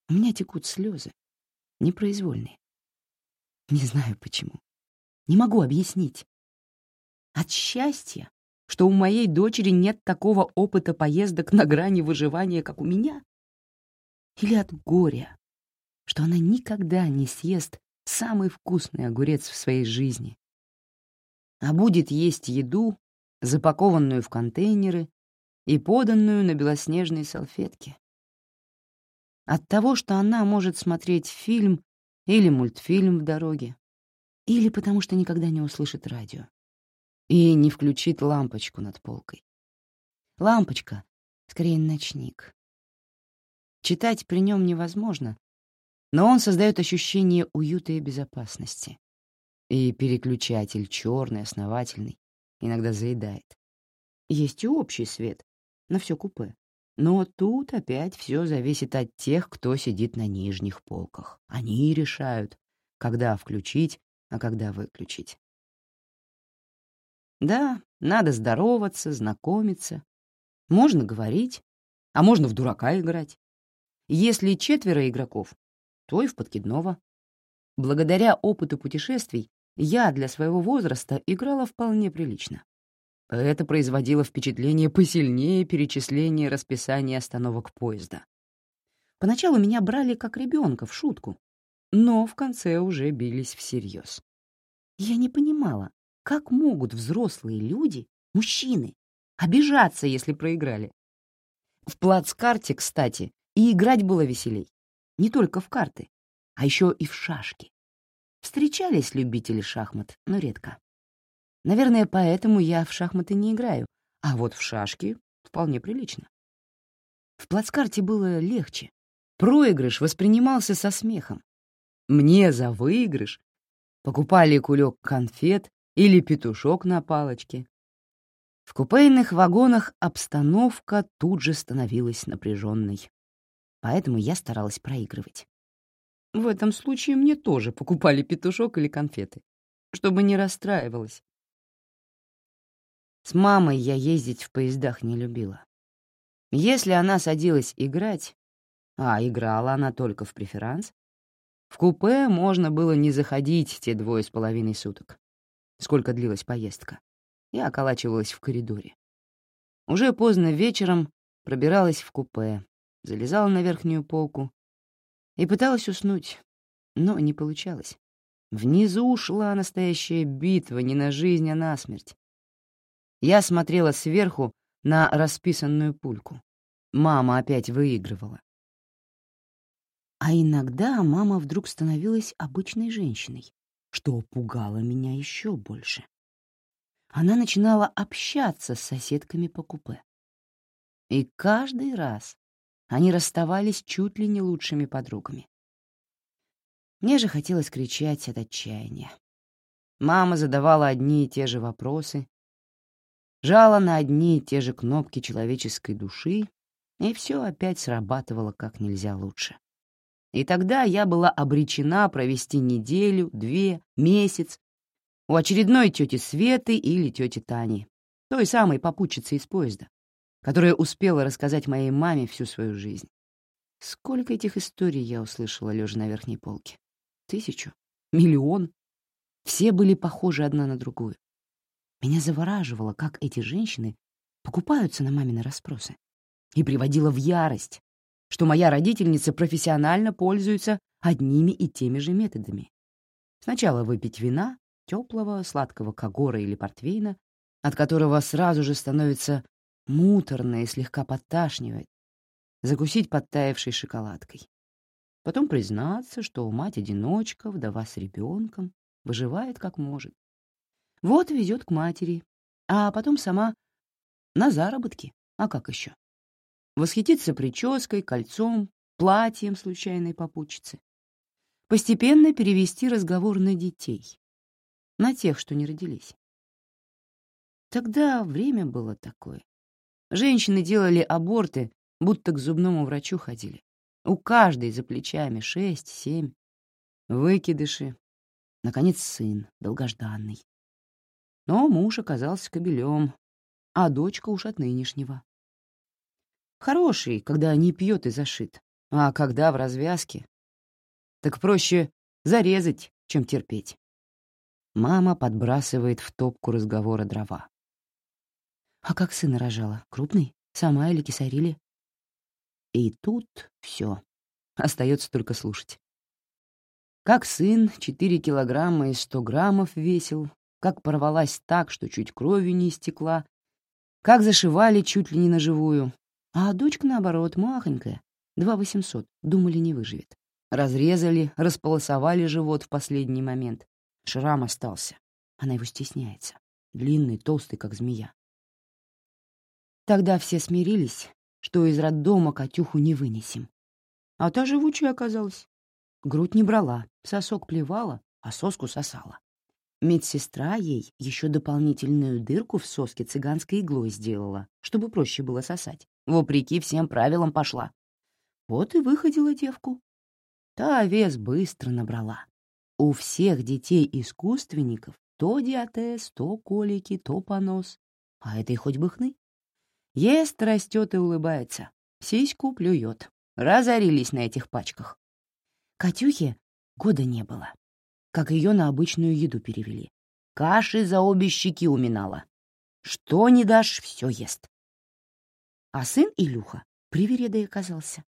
[SPEAKER 1] У меня текут слезы, непроизвольные. Не знаю почему. Не могу объяснить. От счастья, что у моей дочери нет такого опыта поездок на грани выживания, как у меня? Или от горя, что она никогда не съест самый вкусный огурец в своей жизни, а будет есть еду, запакованную в контейнеры и поданную на белоснежные салфетки. От того, что она может смотреть фильм или мультфильм в дороге, или потому что никогда не услышит радио и не включит лампочку над полкой. Лампочка, скорее ночник. Читать при нем невозможно, но он создает ощущение уюта и безопасности. И переключатель черный, основательный, иногда заедает. Есть и общий свет на все купе. Но тут опять все зависит от тех, кто сидит на нижних полках. Они решают, когда включить, а когда выключить. Да, надо здороваться, знакомиться. Можно говорить, а можно в дурака играть. Если четверо игроков, то и в подкидного. Благодаря опыту путешествий я для своего возраста играла вполне прилично. Это производило впечатление посильнее перечисления расписания остановок поезда. Поначалу меня брали как ребенка в шутку, но в конце уже бились всерьез. Я не понимала, как могут взрослые люди, мужчины, обижаться, если проиграли. В плацкарте, кстати, и играть было веселей. Не только в карты, а еще и в шашки. Встречались любители шахмат, но редко. Наверное, поэтому я в шахматы не играю, а вот в шашки вполне прилично. В плацкарте было легче. Проигрыш воспринимался со смехом. Мне за выигрыш покупали кулек конфет или петушок на палочке. В купейных вагонах обстановка тут же становилась напряженной, поэтому я старалась проигрывать. В этом случае мне тоже покупали петушок или конфеты, чтобы не расстраивалась, с мамой я ездить в поездах не любила. Если она садилась играть, а играла она только в преферанс, в купе можно было не заходить те двое с половиной суток, сколько длилась поездка. Я околачивалась в коридоре. Уже поздно вечером пробиралась в купе, залезала на верхнюю полку и пыталась уснуть, но не получалось. Внизу шла настоящая битва не на жизнь, а на смерть. Я смотрела сверху на расписанную пульку. Мама опять выигрывала. А иногда мама вдруг становилась обычной женщиной, что пугало меня еще больше. Она начинала общаться с соседками по купе. И каждый раз они расставались чуть ли не лучшими подругами. Мне же хотелось кричать от отчаяния. Мама задавала одни и те же вопросы, жала на одни и те же кнопки человеческой души, и все опять срабатывало как нельзя лучше. И тогда я была обречена провести неделю, две, месяц у очередной тети Светы или тети Тани, той самой попутчицы из поезда, которая успела рассказать моей маме всю свою жизнь. Сколько этих историй я услышала, лежа на верхней полке? Тысячу? Миллион? Все были похожи одна на другую. Меня завораживало, как эти женщины покупаются на мамины расспросы. И приводило в ярость, что моя родительница профессионально пользуется одними и теми же методами. Сначала выпить вина, теплого, сладкого кагора или портвейна, от которого сразу же становится муторно и слегка подташнивает, закусить подтаявшей шоколадкой. Потом признаться, что мать-одиночка, вдова с ребенком, выживает как может. Вот везет к матери, а потом сама на заработки. А как еще? Восхититься прической, кольцом, платьем случайной попутчицы. Постепенно перевести разговор на детей, на тех, что не родились. Тогда время было такое. Женщины делали аборты, будто к зубному врачу ходили. У каждой за плечами шесть, семь. Выкидыши. Наконец, сын, долгожданный. Но муж оказался кобелем, а дочка уж от нынешнего. Хороший, когда не пьет и зашит, а когда в развязке, так проще зарезать, чем терпеть. Мама подбрасывает в топку разговора дрова. «А как сына рожала? Крупный? Сама или кисарили?» И тут все. Остается только слушать. Как сын 4 килограмма и 100 граммов весил, как порвалась так, что чуть кровью не истекла, как зашивали чуть ли не на живую, а дочка, наоборот, махонькая, 2 800, думали, не выживет. Разрезали, располосовали живот в последний момент. Шрам остался. Она его стесняется. Длинный, толстый, как змея. Тогда все смирились, что из роддома Катюху не вынесем. А та живучая оказалась. Грудь не брала, сосок плевала, а соску сосала. Медсестра ей еще дополнительную дырку в соске цыганской иглой сделала, чтобы проще было сосать. Вопреки всем правилам пошла. Вот и выходила девку. Та вес быстро набрала. У всех детей-искусственников то диатез, то колики, то понос. А этой хоть бы хны. Ест, растет и улыбается. Сиську плюет. Разорились на этих пачках. Катюхе года не было. Как ее на обычную еду перевели. Каши за обе щеки уминала. Что не дашь, все ест. А сын Илюха привередой оказался.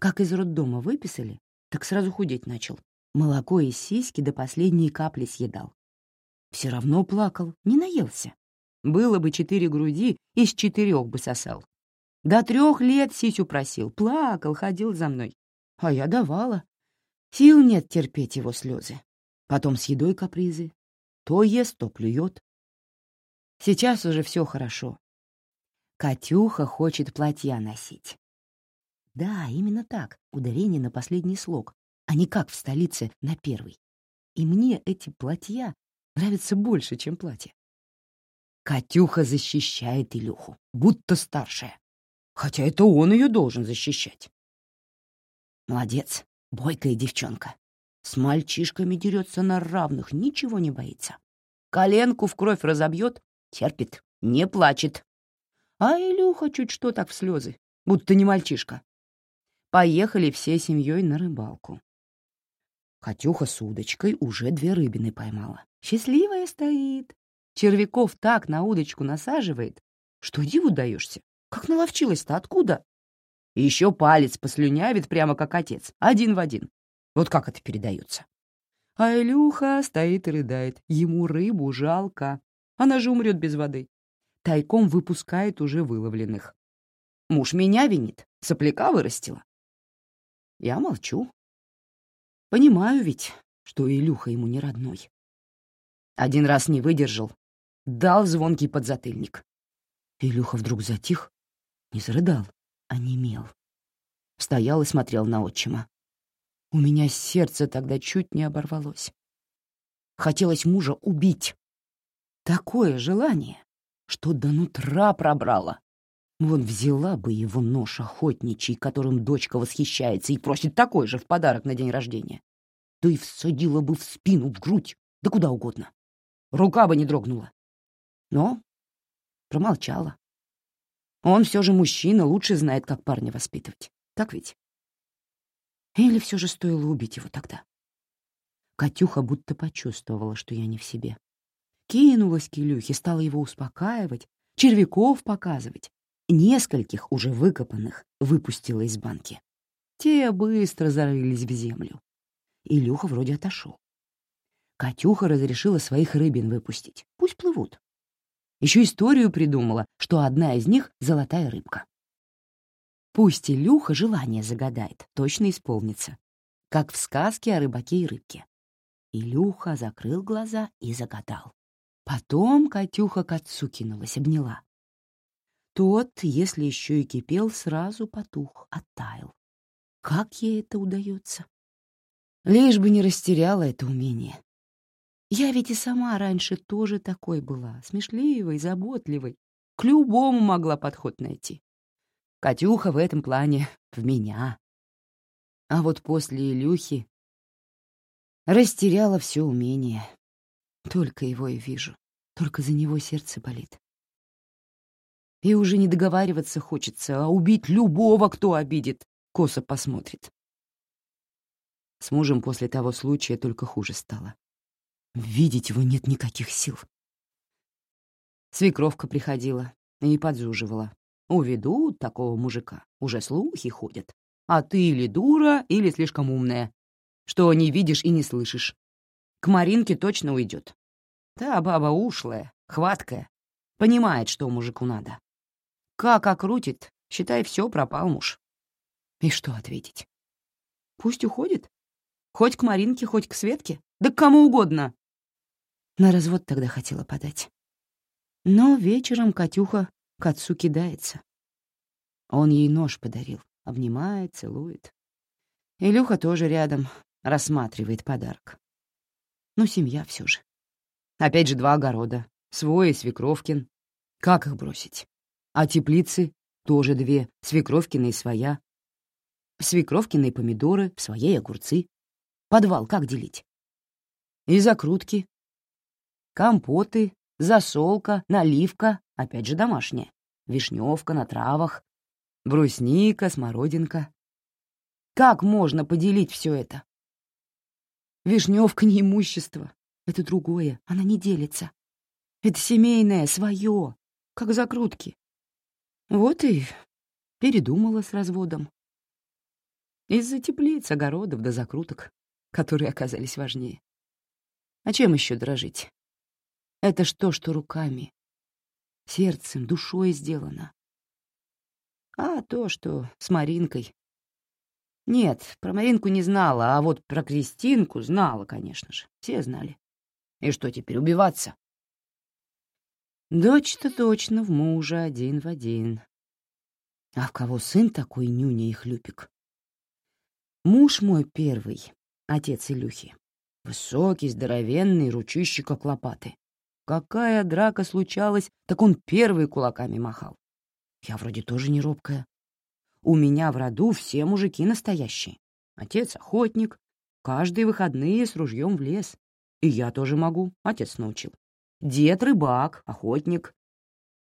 [SPEAKER 1] Как из роддома выписали, так сразу худеть начал. Молоко из сиськи до последней капли съедал. Все равно плакал, не наелся. Было бы четыре груди, из четырех бы сосал. До трех лет сисю просил, плакал, ходил за мной. А я давала. Сил нет терпеть его слезы. Потом с едой капризы. То ест, то плюет. Сейчас уже все хорошо. Катюха хочет платья носить. Да, именно так, ударение на последний слог, а не как в столице на первый. И мне эти платья нравятся больше, чем платья. Катюха защищает Илюху, будто старшая. Хотя это он ее должен защищать. Молодец, бойкая девчонка. С мальчишками дерется на равных, ничего не боится. Коленку в кровь разобьет, терпит, не плачет. А Илюха чуть что так в слезы, будто не мальчишка. Поехали всей семьей на рыбалку. Катюха с удочкой уже две рыбины поймала. Счастливая стоит. Червяков так на удочку насаживает, что диву даешься. Как наловчилась-то, откуда? еще палец послюнявит прямо как отец, один в один. Вот как это передается? А Илюха стоит и рыдает. Ему рыбу жалко. Она же умрет без воды. Тайком выпускает уже выловленных. Муж меня винит, сопляка вырастила. Я молчу. Понимаю ведь, что Илюха ему не родной. Один раз не выдержал, дал звонкий подзатыльник. Илюха вдруг затих, не зарыдал, а немел. Стоял и смотрел на отчима. У меня сердце тогда чуть не оборвалось. Хотелось мужа убить. Такое желание, что до нутра пробрало. Вон взяла бы его нож охотничий, которым дочка восхищается и просит такой же в подарок на день рождения. Да и всадила бы в спину, в грудь, да куда угодно. Рука бы не дрогнула. Но промолчала. Он все же мужчина, лучше знает, как парня воспитывать. Так ведь? Или все же стоило убить его тогда? Катюха будто почувствовала, что я не в себе. Кинулась к Илюхе, стала его успокаивать, червяков показывать, Нескольких, уже выкопанных, выпустила из банки. Те быстро зарылись в землю. Илюха вроде отошел. Катюха разрешила своих рыбин выпустить. Пусть плывут. Еще историю придумала, что одна из них — золотая рыбка. Пусть Илюха желание загадает, точно исполнится. Как в сказке о рыбаке и рыбке. Илюха закрыл глаза и загадал. Потом Катюха к отцу кинулась, обняла. Тот, если еще и кипел, сразу потух, оттаял. Как ей это удается? Лишь бы не растеряла это умение. Я ведь и сама раньше тоже такой была, смешливой, заботливой. К любому могла подход найти. Катюха в этом плане в меня. А вот после Илюхи растеряла все умение. Только его и вижу. Только за него сердце болит. И уже не договариваться хочется, а убить любого, кто обидит, косо посмотрит. С мужем после того случая только хуже стало. Видеть его нет никаких сил. Свекровка приходила и подзуживала. Уведут такого мужика, уже слухи ходят. А ты или дура, или слишком умная, что не видишь и не слышишь. К Маринке точно уйдет. Та баба ушлая, хваткая, понимает, что мужику надо. Как окрутит, считай, все пропал муж. И что ответить? Пусть уходит. Хоть к Маринке, хоть к Светке, да к кому угодно. На развод тогда хотела подать. Но вечером Катюха к отцу кидается. Он ей нож подарил, обнимает, целует. Илюха тоже рядом, рассматривает подарок. Ну, семья все же. Опять же два огорода, свой и Свекровкин. Как их бросить? А теплицы тоже две, Свекровкина и своя. Свекровкины помидоры, своей огурцы. Подвал как делить? И закрутки, компоты, засолка, наливка, опять же домашняя, вишневка на травах, брусника, смородинка. Как можно поделить все это? Вишневка не имущество, это другое, она не делится. Это семейное, свое, как закрутки. Вот и передумала с разводом. Из-за теплиц, огородов до закруток, которые оказались важнее. А чем еще дрожить? Это ж то, что руками, сердцем, душой сделано. А то, что с Маринкой. Нет, про Маринку не знала, а вот про Кристинку знала, конечно же. Все знали. И что теперь, убиваться? Дочь-то точно в мужа один в один. А в кого сын такой нюня и хлюпик? Муж мой первый, отец Илюхи. Высокий, здоровенный, ручище как лопаты. Какая драка случалась, так он первый кулаками махал. Я вроде тоже не робкая. У меня в роду все мужики настоящие. Отец — охотник, каждые выходные с ружьем в лес. И я тоже могу, отец научил. Дед — рыбак, охотник.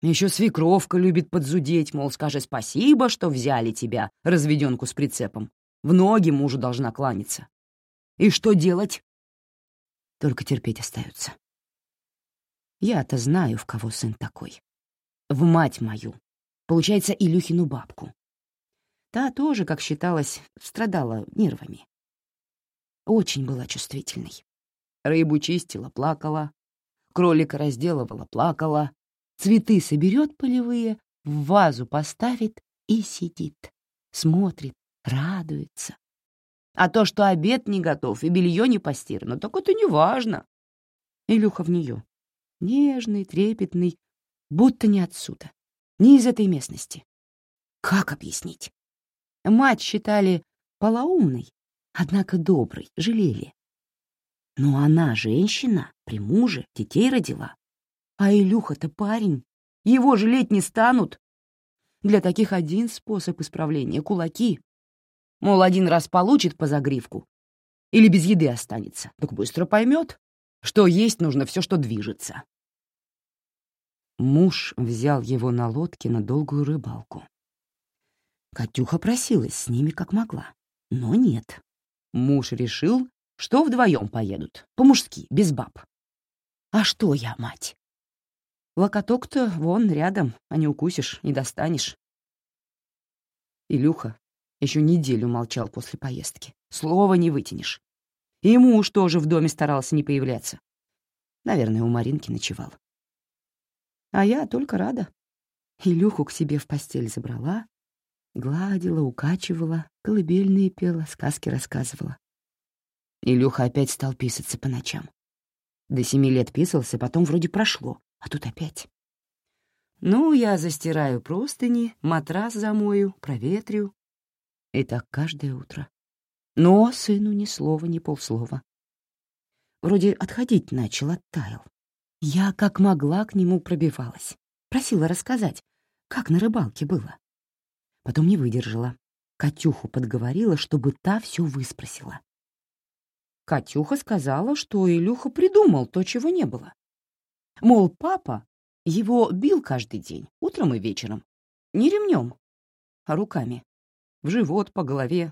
[SPEAKER 1] Еще свекровка любит подзудеть, мол, скажи спасибо, что взяли тебя, разведенку с прицепом. В ноги мужу должна кланяться. И что делать? Только терпеть остается. Я-то знаю, в кого сын такой. В мать мою. Получается, Илюхину бабку. Та тоже, как считалось, страдала нервами. Очень была чувствительной. Рыбу чистила, плакала. Кролика разделывала, плакала. Цветы соберет полевые, в вазу поставит и сидит. Смотрит, радуется. А то, что обед не готов и белье не постирано, так это не важно. Илюха в нее нежный, трепетный, будто не отсюда, не из этой местности. Как объяснить? Мать считали полоумной, однако доброй, жалели. Но она женщина, при муже, детей родила. А Илюха-то парень, его жалеть не станут. Для таких один способ исправления — кулаки. Мол, один раз получит по загривку или без еды останется, так быстро поймет, что есть нужно все, что движется. Муж взял его на лодке на долгую рыбалку. Катюха просилась с ними как могла, но нет. Муж решил, что вдвоем поедут, по-мужски, без баб. А что я, мать? Локоток-то вон рядом, а не укусишь, не достанешь. Илюха еще неделю молчал после поездки. Слова не вытянешь. И муж тоже в доме старался не появляться. Наверное, у Маринки ночевал. А я только рада. Илюху к себе в постель забрала, гладила, укачивала, колыбельные пела, сказки рассказывала. Илюха опять стал писаться по ночам. До семи лет писался, потом вроде прошло, а тут опять. Ну, я застираю простыни, матрас замою, проветрю. И так каждое утро. Но сыну ни слова, ни полслова. Вроде отходить начал, оттаял. Я как могла к нему пробивалась. Просила рассказать, как на рыбалке было. Потом не выдержала. Катюху подговорила, чтобы та все выспросила. Катюха сказала, что Илюха придумал то, чего не было.
[SPEAKER 2] Мол, папа его бил каждый день, утром и вечером. Не ремнем, а руками. В живот, по голове.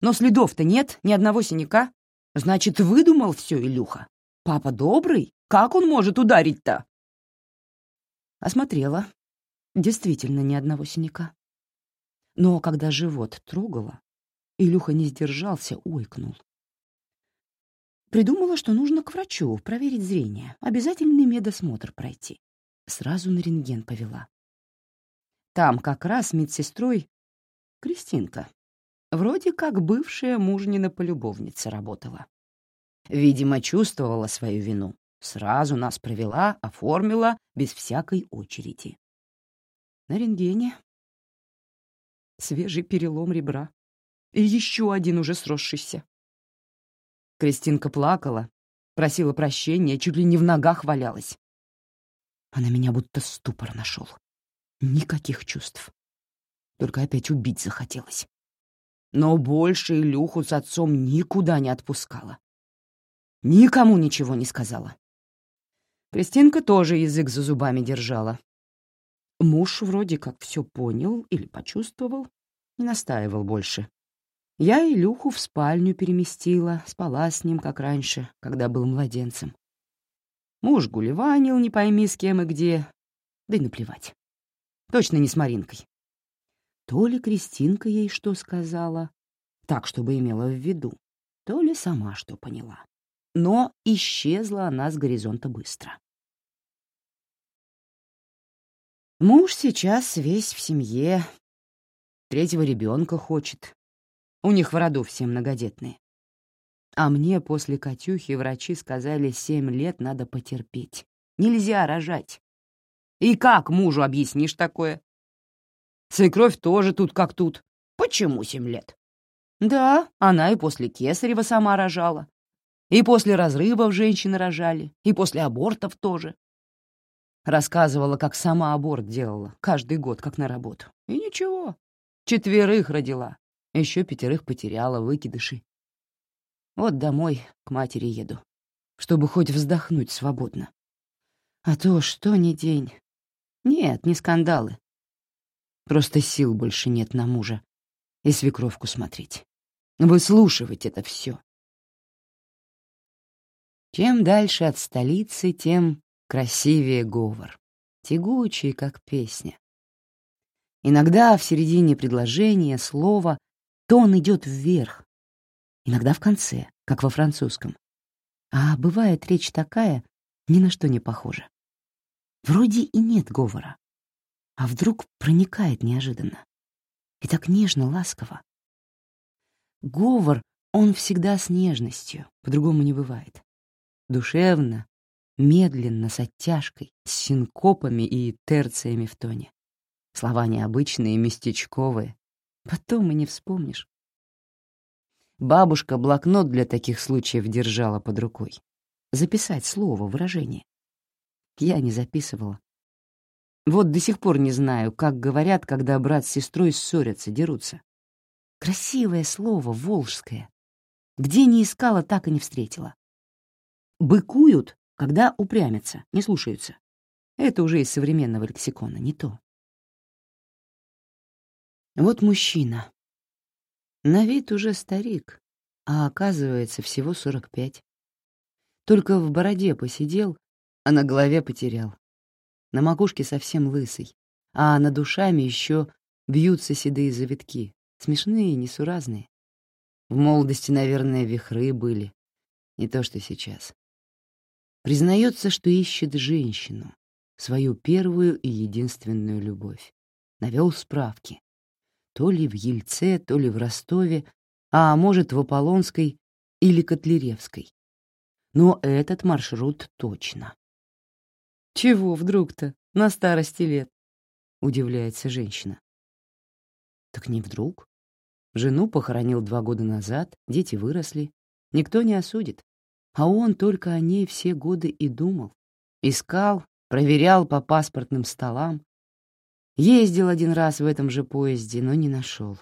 [SPEAKER 2] Но следов-то нет, ни одного синяка. Значит, выдумал все Илюха. Папа добрый, как он может ударить-то? Осмотрела. Действительно, ни одного синяка. Но когда живот трогала, Илюха не сдержался, ойкнул. Придумала, что нужно к врачу проверить зрение, обязательный медосмотр пройти. Сразу на рентген повела. Там как раз медсестрой Кристинка. Вроде как бывшая мужнина полюбовница работала. Видимо, чувствовала свою вину. Сразу нас провела, оформила, без всякой очереди. На рентгене свежий перелом ребра и еще один уже сросшийся. Кристинка плакала, просила прощения, чуть ли не в ногах валялась. А на меня будто ступор нашел. Никаких чувств. Только опять убить захотелось. Но больше Илюху с отцом никуда не отпускала. Никому ничего не сказала. Кристинка тоже язык за зубами держала. Муж вроде как все понял или почувствовал, не настаивал больше. Я Илюху в спальню переместила, спала с ним, как раньше, когда был младенцем. Муж гулеванил, не пойми с кем и где, да и наплевать. Точно не с Маринкой. То ли Кристинка ей что сказала, так, чтобы имела в виду, то ли сама что поняла. Но исчезла она с горизонта быстро. Муж сейчас весь в семье, третьего ребенка хочет, у них в роду все многодетные. А мне после Катюхи врачи сказали, семь лет надо потерпеть. Нельзя рожать. И как мужу объяснишь такое? Свекровь тоже тут как тут. Почему семь лет? Да, она и после Кесарева сама рожала. И после разрывов женщины рожали, и после абортов тоже. Рассказывала, как сама аборт делала, каждый год, как на работу. И ничего, четверых родила. Еще пятерых потеряла, выкидыши. Вот домой к матери еду, чтобы хоть вздохнуть свободно. А то что ни день. Нет, не скандалы. Просто сил больше нет на мужа и свекровку смотреть. Выслушивать это все. Чем дальше от столицы, тем красивее говор, тягучий, как песня. Иногда в середине предложения слова Тон идет вверх, иногда в конце, как во французском. А бывает речь такая, ни на что не похожа. Вроде и нет говора, а вдруг проникает неожиданно. И так нежно, ласково. Говор, он всегда с нежностью, по-другому не бывает. Душевно, медленно, с оттяжкой, с синкопами и терциями в тоне. Слова необычные, местечковые, Потом и не вспомнишь. Бабушка блокнот для таких случаев держала под рукой. Записать слово, выражение. Я не записывала. Вот до сих пор не знаю, как говорят, когда брат с сестрой ссорятся, дерутся. Красивое слово, волжское. Где не искала, так и не встретила. Быкуют, когда упрямятся, не слушаются. Это уже из современного лексикона, не то. Вот мужчина. На вид уже старик, а оказывается всего сорок пять. Только в бороде посидел, а на голове потерял. На макушке совсем лысый, а над душами еще бьются седые завитки, смешные, несуразные. В молодости, наверное, вихры были, не то что сейчас. Признается, что ищет женщину, свою первую и единственную любовь. Навел справки. То ли в Ельце, то ли в Ростове, а может, в Аполлонской или Котляревской. Но этот маршрут точно. «Чего вдруг-то на старости лет?» — удивляется женщина. «Так не вдруг. Жену похоронил два года назад, дети выросли. Никто не осудит. А он только о ней все годы и думал. Искал, проверял по паспортным столам, Ездил один раз в этом же поезде, но не нашел.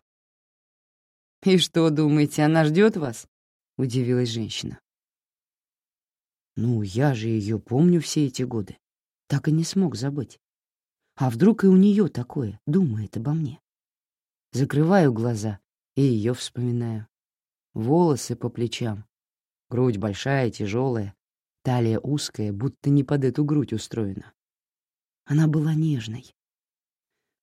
[SPEAKER 2] «И что, думаете, она ждет вас?» — удивилась женщина.
[SPEAKER 1] Ну, я же ее помню все эти годы. Так и не смог забыть. А вдруг и у нее такое, думает обо мне? Закрываю глаза и ее вспоминаю. Волосы по плечам. Грудь большая, тяжелая, талия узкая, будто не под эту грудь устроена. Она была нежной.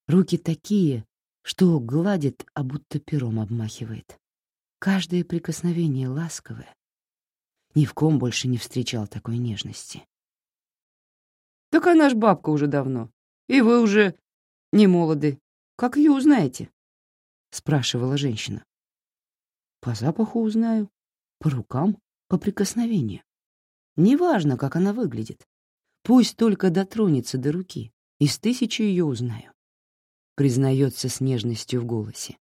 [SPEAKER 1] Руки такие, что гладит, а будто пером обмахивает. Каждое прикосновение ласковое. Ни в ком больше не встречал такой нежности. «Так она ж бабка уже давно, и вы уже не молоды. Как ее узнаете?» — спрашивала женщина. «По запаху узнаю, по рукам, по прикосновению. Неважно, как она выглядит. Пусть только дотронется до руки, из тысячи ее узнаю. Признается с нежностью в голосе.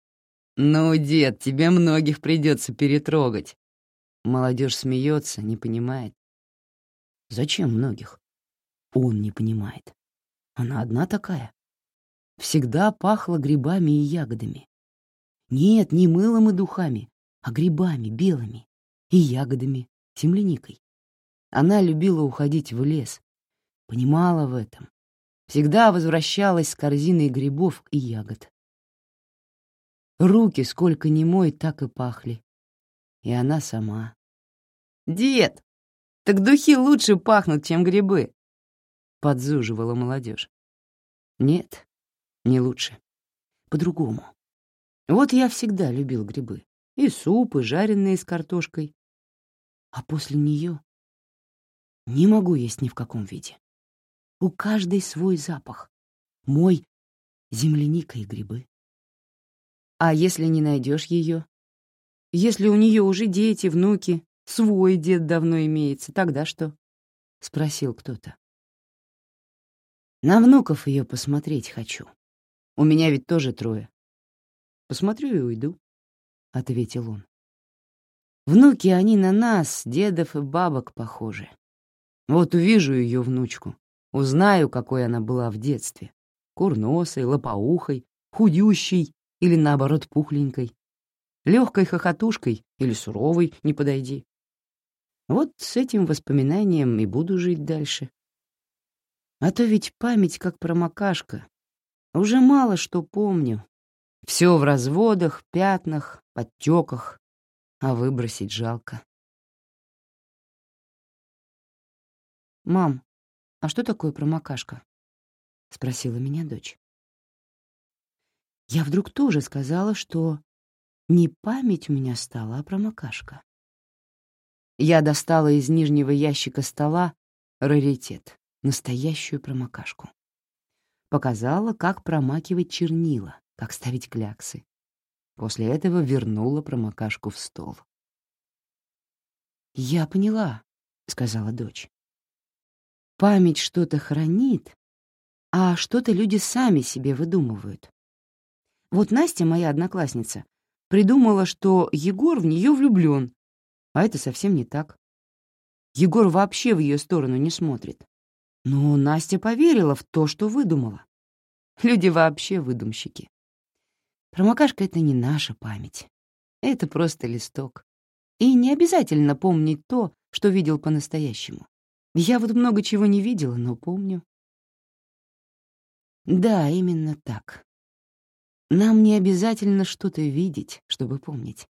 [SPEAKER 1] «Ну, дед, тебе многих придется перетрогать». Молодежь смеется, не понимает. Зачем многих? Он не понимает. Она одна такая. Всегда пахла грибами и ягодами. Нет, не мылом и духами, а грибами белыми и ягодами, земляникой. Она любила уходить в лес, понимала в этом. Всегда возвращалась с корзиной грибов и ягод. Руки, сколько ни мой, так и пахли. И она сама. «Дед, так духи лучше пахнут, чем грибы!» — подзуживала молодежь. «Нет, не лучше. По-другому. Вот я всегда любил грибы. И супы, жареные с картошкой. А после нее не могу есть ни в каком виде. У каждой свой запах. Мой — земляника и грибы. А если не найдешь ее? Если у нее уже дети, внуки, свой дед давно имеется, тогда что? — спросил кто-то. На внуков ее посмотреть хочу. У меня ведь тоже трое. Посмотрю и уйду, — ответил он. Внуки, они на нас, дедов и бабок, похожи. Вот увижу ее внучку, узнаю, какой она была в детстве. Курносой, лопоухой, худющей или, наоборот, пухленькой. Легкой хохотушкой или суровой, не подойди. Вот с этим воспоминанием и буду жить дальше. А то ведь память как промокашка. Уже мало что помню. Все в разводах, пятнах, подтеках, а выбросить жалко. «Мам, а что такое промокашка?» — спросила меня дочь. Я вдруг тоже сказала, что не память у меня стала, а промокашка. Я достала из нижнего ящика стола раритет, настоящую промокашку. Показала, как промакивать чернила, как ставить кляксы. После этого вернула промокашку в стол. «Я поняла», — сказала дочь. Память что-то хранит, а что-то люди сами себе выдумывают. Вот Настя, моя одноклассница, придумала, что Егор в нее влюблен, а это совсем не так. Егор вообще в ее сторону не смотрит. Но Настя поверила в то, что выдумала. Люди вообще выдумщики. Промокашка — это не наша память. Это просто листок. И не обязательно помнить то, что видел по-настоящему. Я вот много чего не видела, но помню. Да, именно так. Нам не обязательно что-то видеть, чтобы помнить.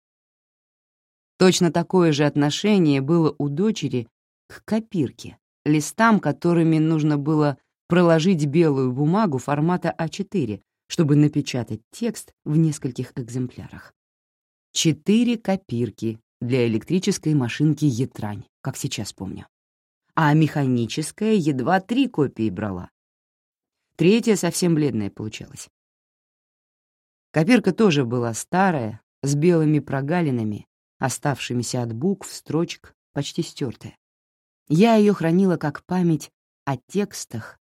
[SPEAKER 1] Точно такое же отношение было у дочери к копирке, листам, которыми нужно было проложить белую бумагу формата А4, чтобы напечатать текст в нескольких экземплярах. Четыре копирки для электрической машинки «Етрань», как сейчас помню а механическая едва три копии брала. Третья совсем бледная получалась. Копирка тоже была старая, с белыми прогалинами, оставшимися от букв, строчек, почти стертая. Я ее хранила как память о текстах,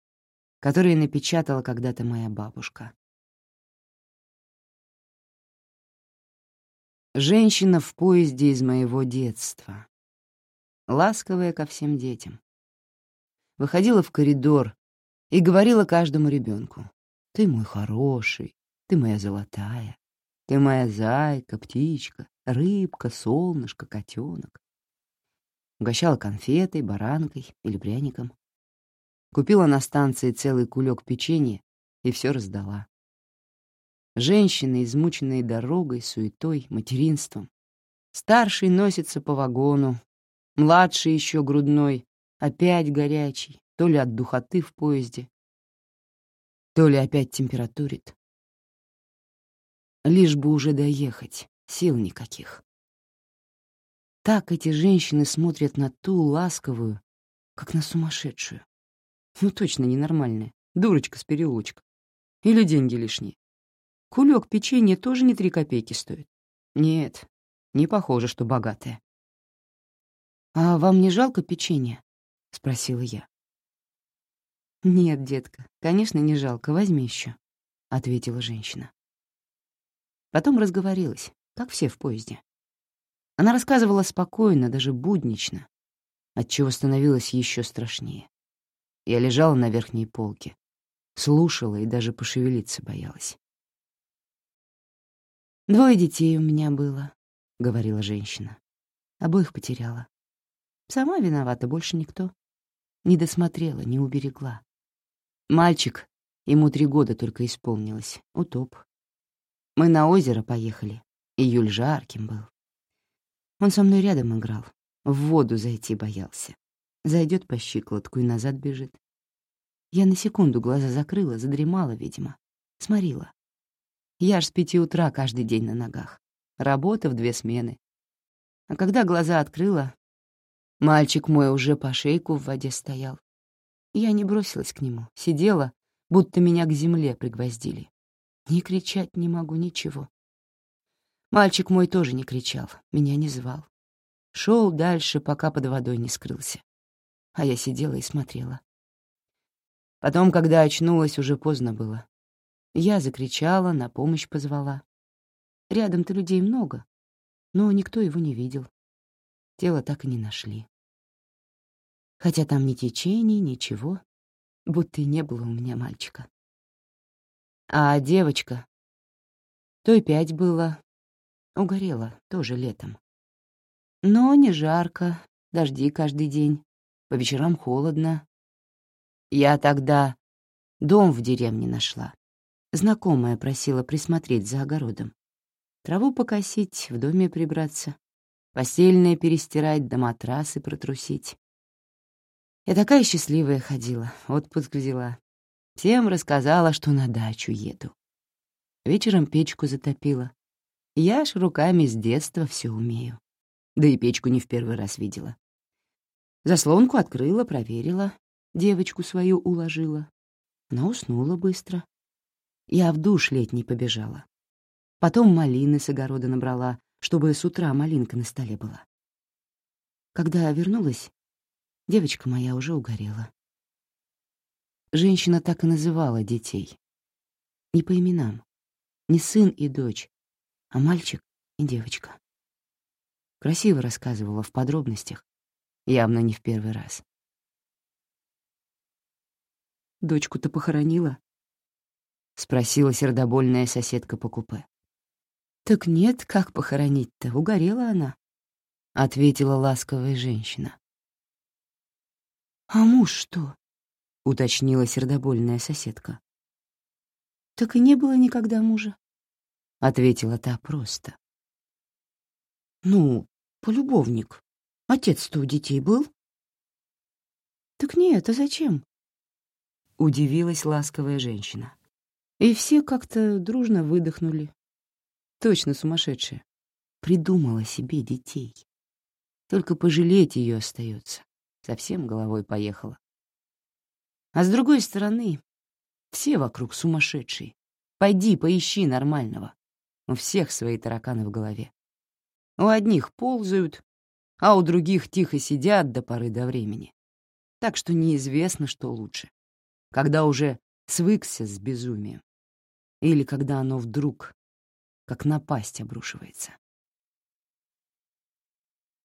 [SPEAKER 1] которые напечатала когда-то моя бабушка. Женщина в поезде из моего детства ласковая ко всем детям. Выходила в коридор и говорила каждому ребенку: «Ты мой хороший, ты моя золотая, ты моя зайка, птичка, рыбка, солнышко, котенок». Угощала конфетой, баранкой или пряником. Купила на станции целый кулек печенья и все раздала. Женщины, измученные дорогой, суетой, материнством. Старший носится по вагону, младший еще грудной, опять горячий, то ли от духоты в поезде, то ли опять температурит. Лишь бы уже доехать, сил никаких. Так эти женщины смотрят на ту ласковую, как на сумасшедшую. Ну, точно ненормальная, дурочка с переулочка. Или деньги лишние. Кулек печенья тоже не три копейки стоит. Нет, не похоже, что богатая. «А вам не жалко печенья?» — спросила я. «Нет, детка, конечно, не жалко, возьми еще, ответила женщина. Потом разговорилась, как все в поезде. Она рассказывала спокойно, даже буднично, отчего становилось еще страшнее. Я лежала на верхней полке, слушала и даже пошевелиться боялась. «Двое детей у меня было», — говорила женщина. «Обоих потеряла. Сама виновата, больше никто. Не досмотрела, не уберегла. Мальчик, ему три года только исполнилось, утоп. Мы на озеро поехали, июль жарким был. Он со мной рядом играл, в воду зайти боялся. Зайдет по щиколотку и назад бежит. Я на секунду глаза закрыла, задремала, видимо, сморила. Я ж с пяти утра каждый день на ногах. Работа в две смены. А когда глаза открыла, мальчик мой уже по шейку в воде стоял. Я не бросилась к нему, сидела, будто меня к земле пригвоздили. Не кричать не могу, ничего. Мальчик мой тоже не кричал, меня не звал. Шел дальше, пока под водой не скрылся. А я сидела и смотрела. Потом, когда очнулась, уже поздно было. Я закричала, на помощь позвала. Рядом-то людей много, но никто его не видел. Тело так и не нашли. Хотя там ни течений, ничего, будто и не было у меня мальчика. А девочка, то и пять было, угорела тоже летом. Но не жарко, дожди каждый день, по вечерам холодно. Я тогда дом в деревне нашла. Знакомая просила присмотреть за огородом. Траву покосить, в доме прибраться, постельное перестирать, да матрасы протрусить. Я такая счастливая ходила, отпуск взяла. Всем рассказала, что на дачу еду. Вечером печку затопила. Я ж руками с детства все умею. Да и печку не в первый раз видела. Заслонку открыла, проверила, девочку свою уложила. Она уснула быстро. Я в душ летний побежала. Потом малины с огорода набрала, чтобы с утра малинка на столе была. Когда вернулась, девочка моя уже угорела. Женщина так и называла детей. Не по именам, не сын и дочь, а мальчик и девочка. Красиво рассказывала в подробностях, явно не в первый раз. «Дочку-то похоронила?» — спросила сердобольная соседка по купе. «Так нет, как похоронить-то? Угорела она», — ответила ласковая женщина. «А муж что?» — уточнила сердобольная соседка. «Так и не было никогда мужа», — ответила та просто. «Ну, полюбовник. Отец-то у детей был?» «Так нет, а зачем?» — удивилась ласковая женщина. И все как-то дружно выдохнули. Точно сумасшедшая. Придумала себе детей. Только пожалеть ее остается. Совсем головой поехала. А с другой стороны, все вокруг сумасшедшие. Пойди, поищи нормального. У всех свои тараканы в голове. У одних ползают, а у других тихо сидят до поры до времени. Так что неизвестно, что лучше. Когда уже свыкся с безумием, или когда оно вдруг, как напасть, обрушивается.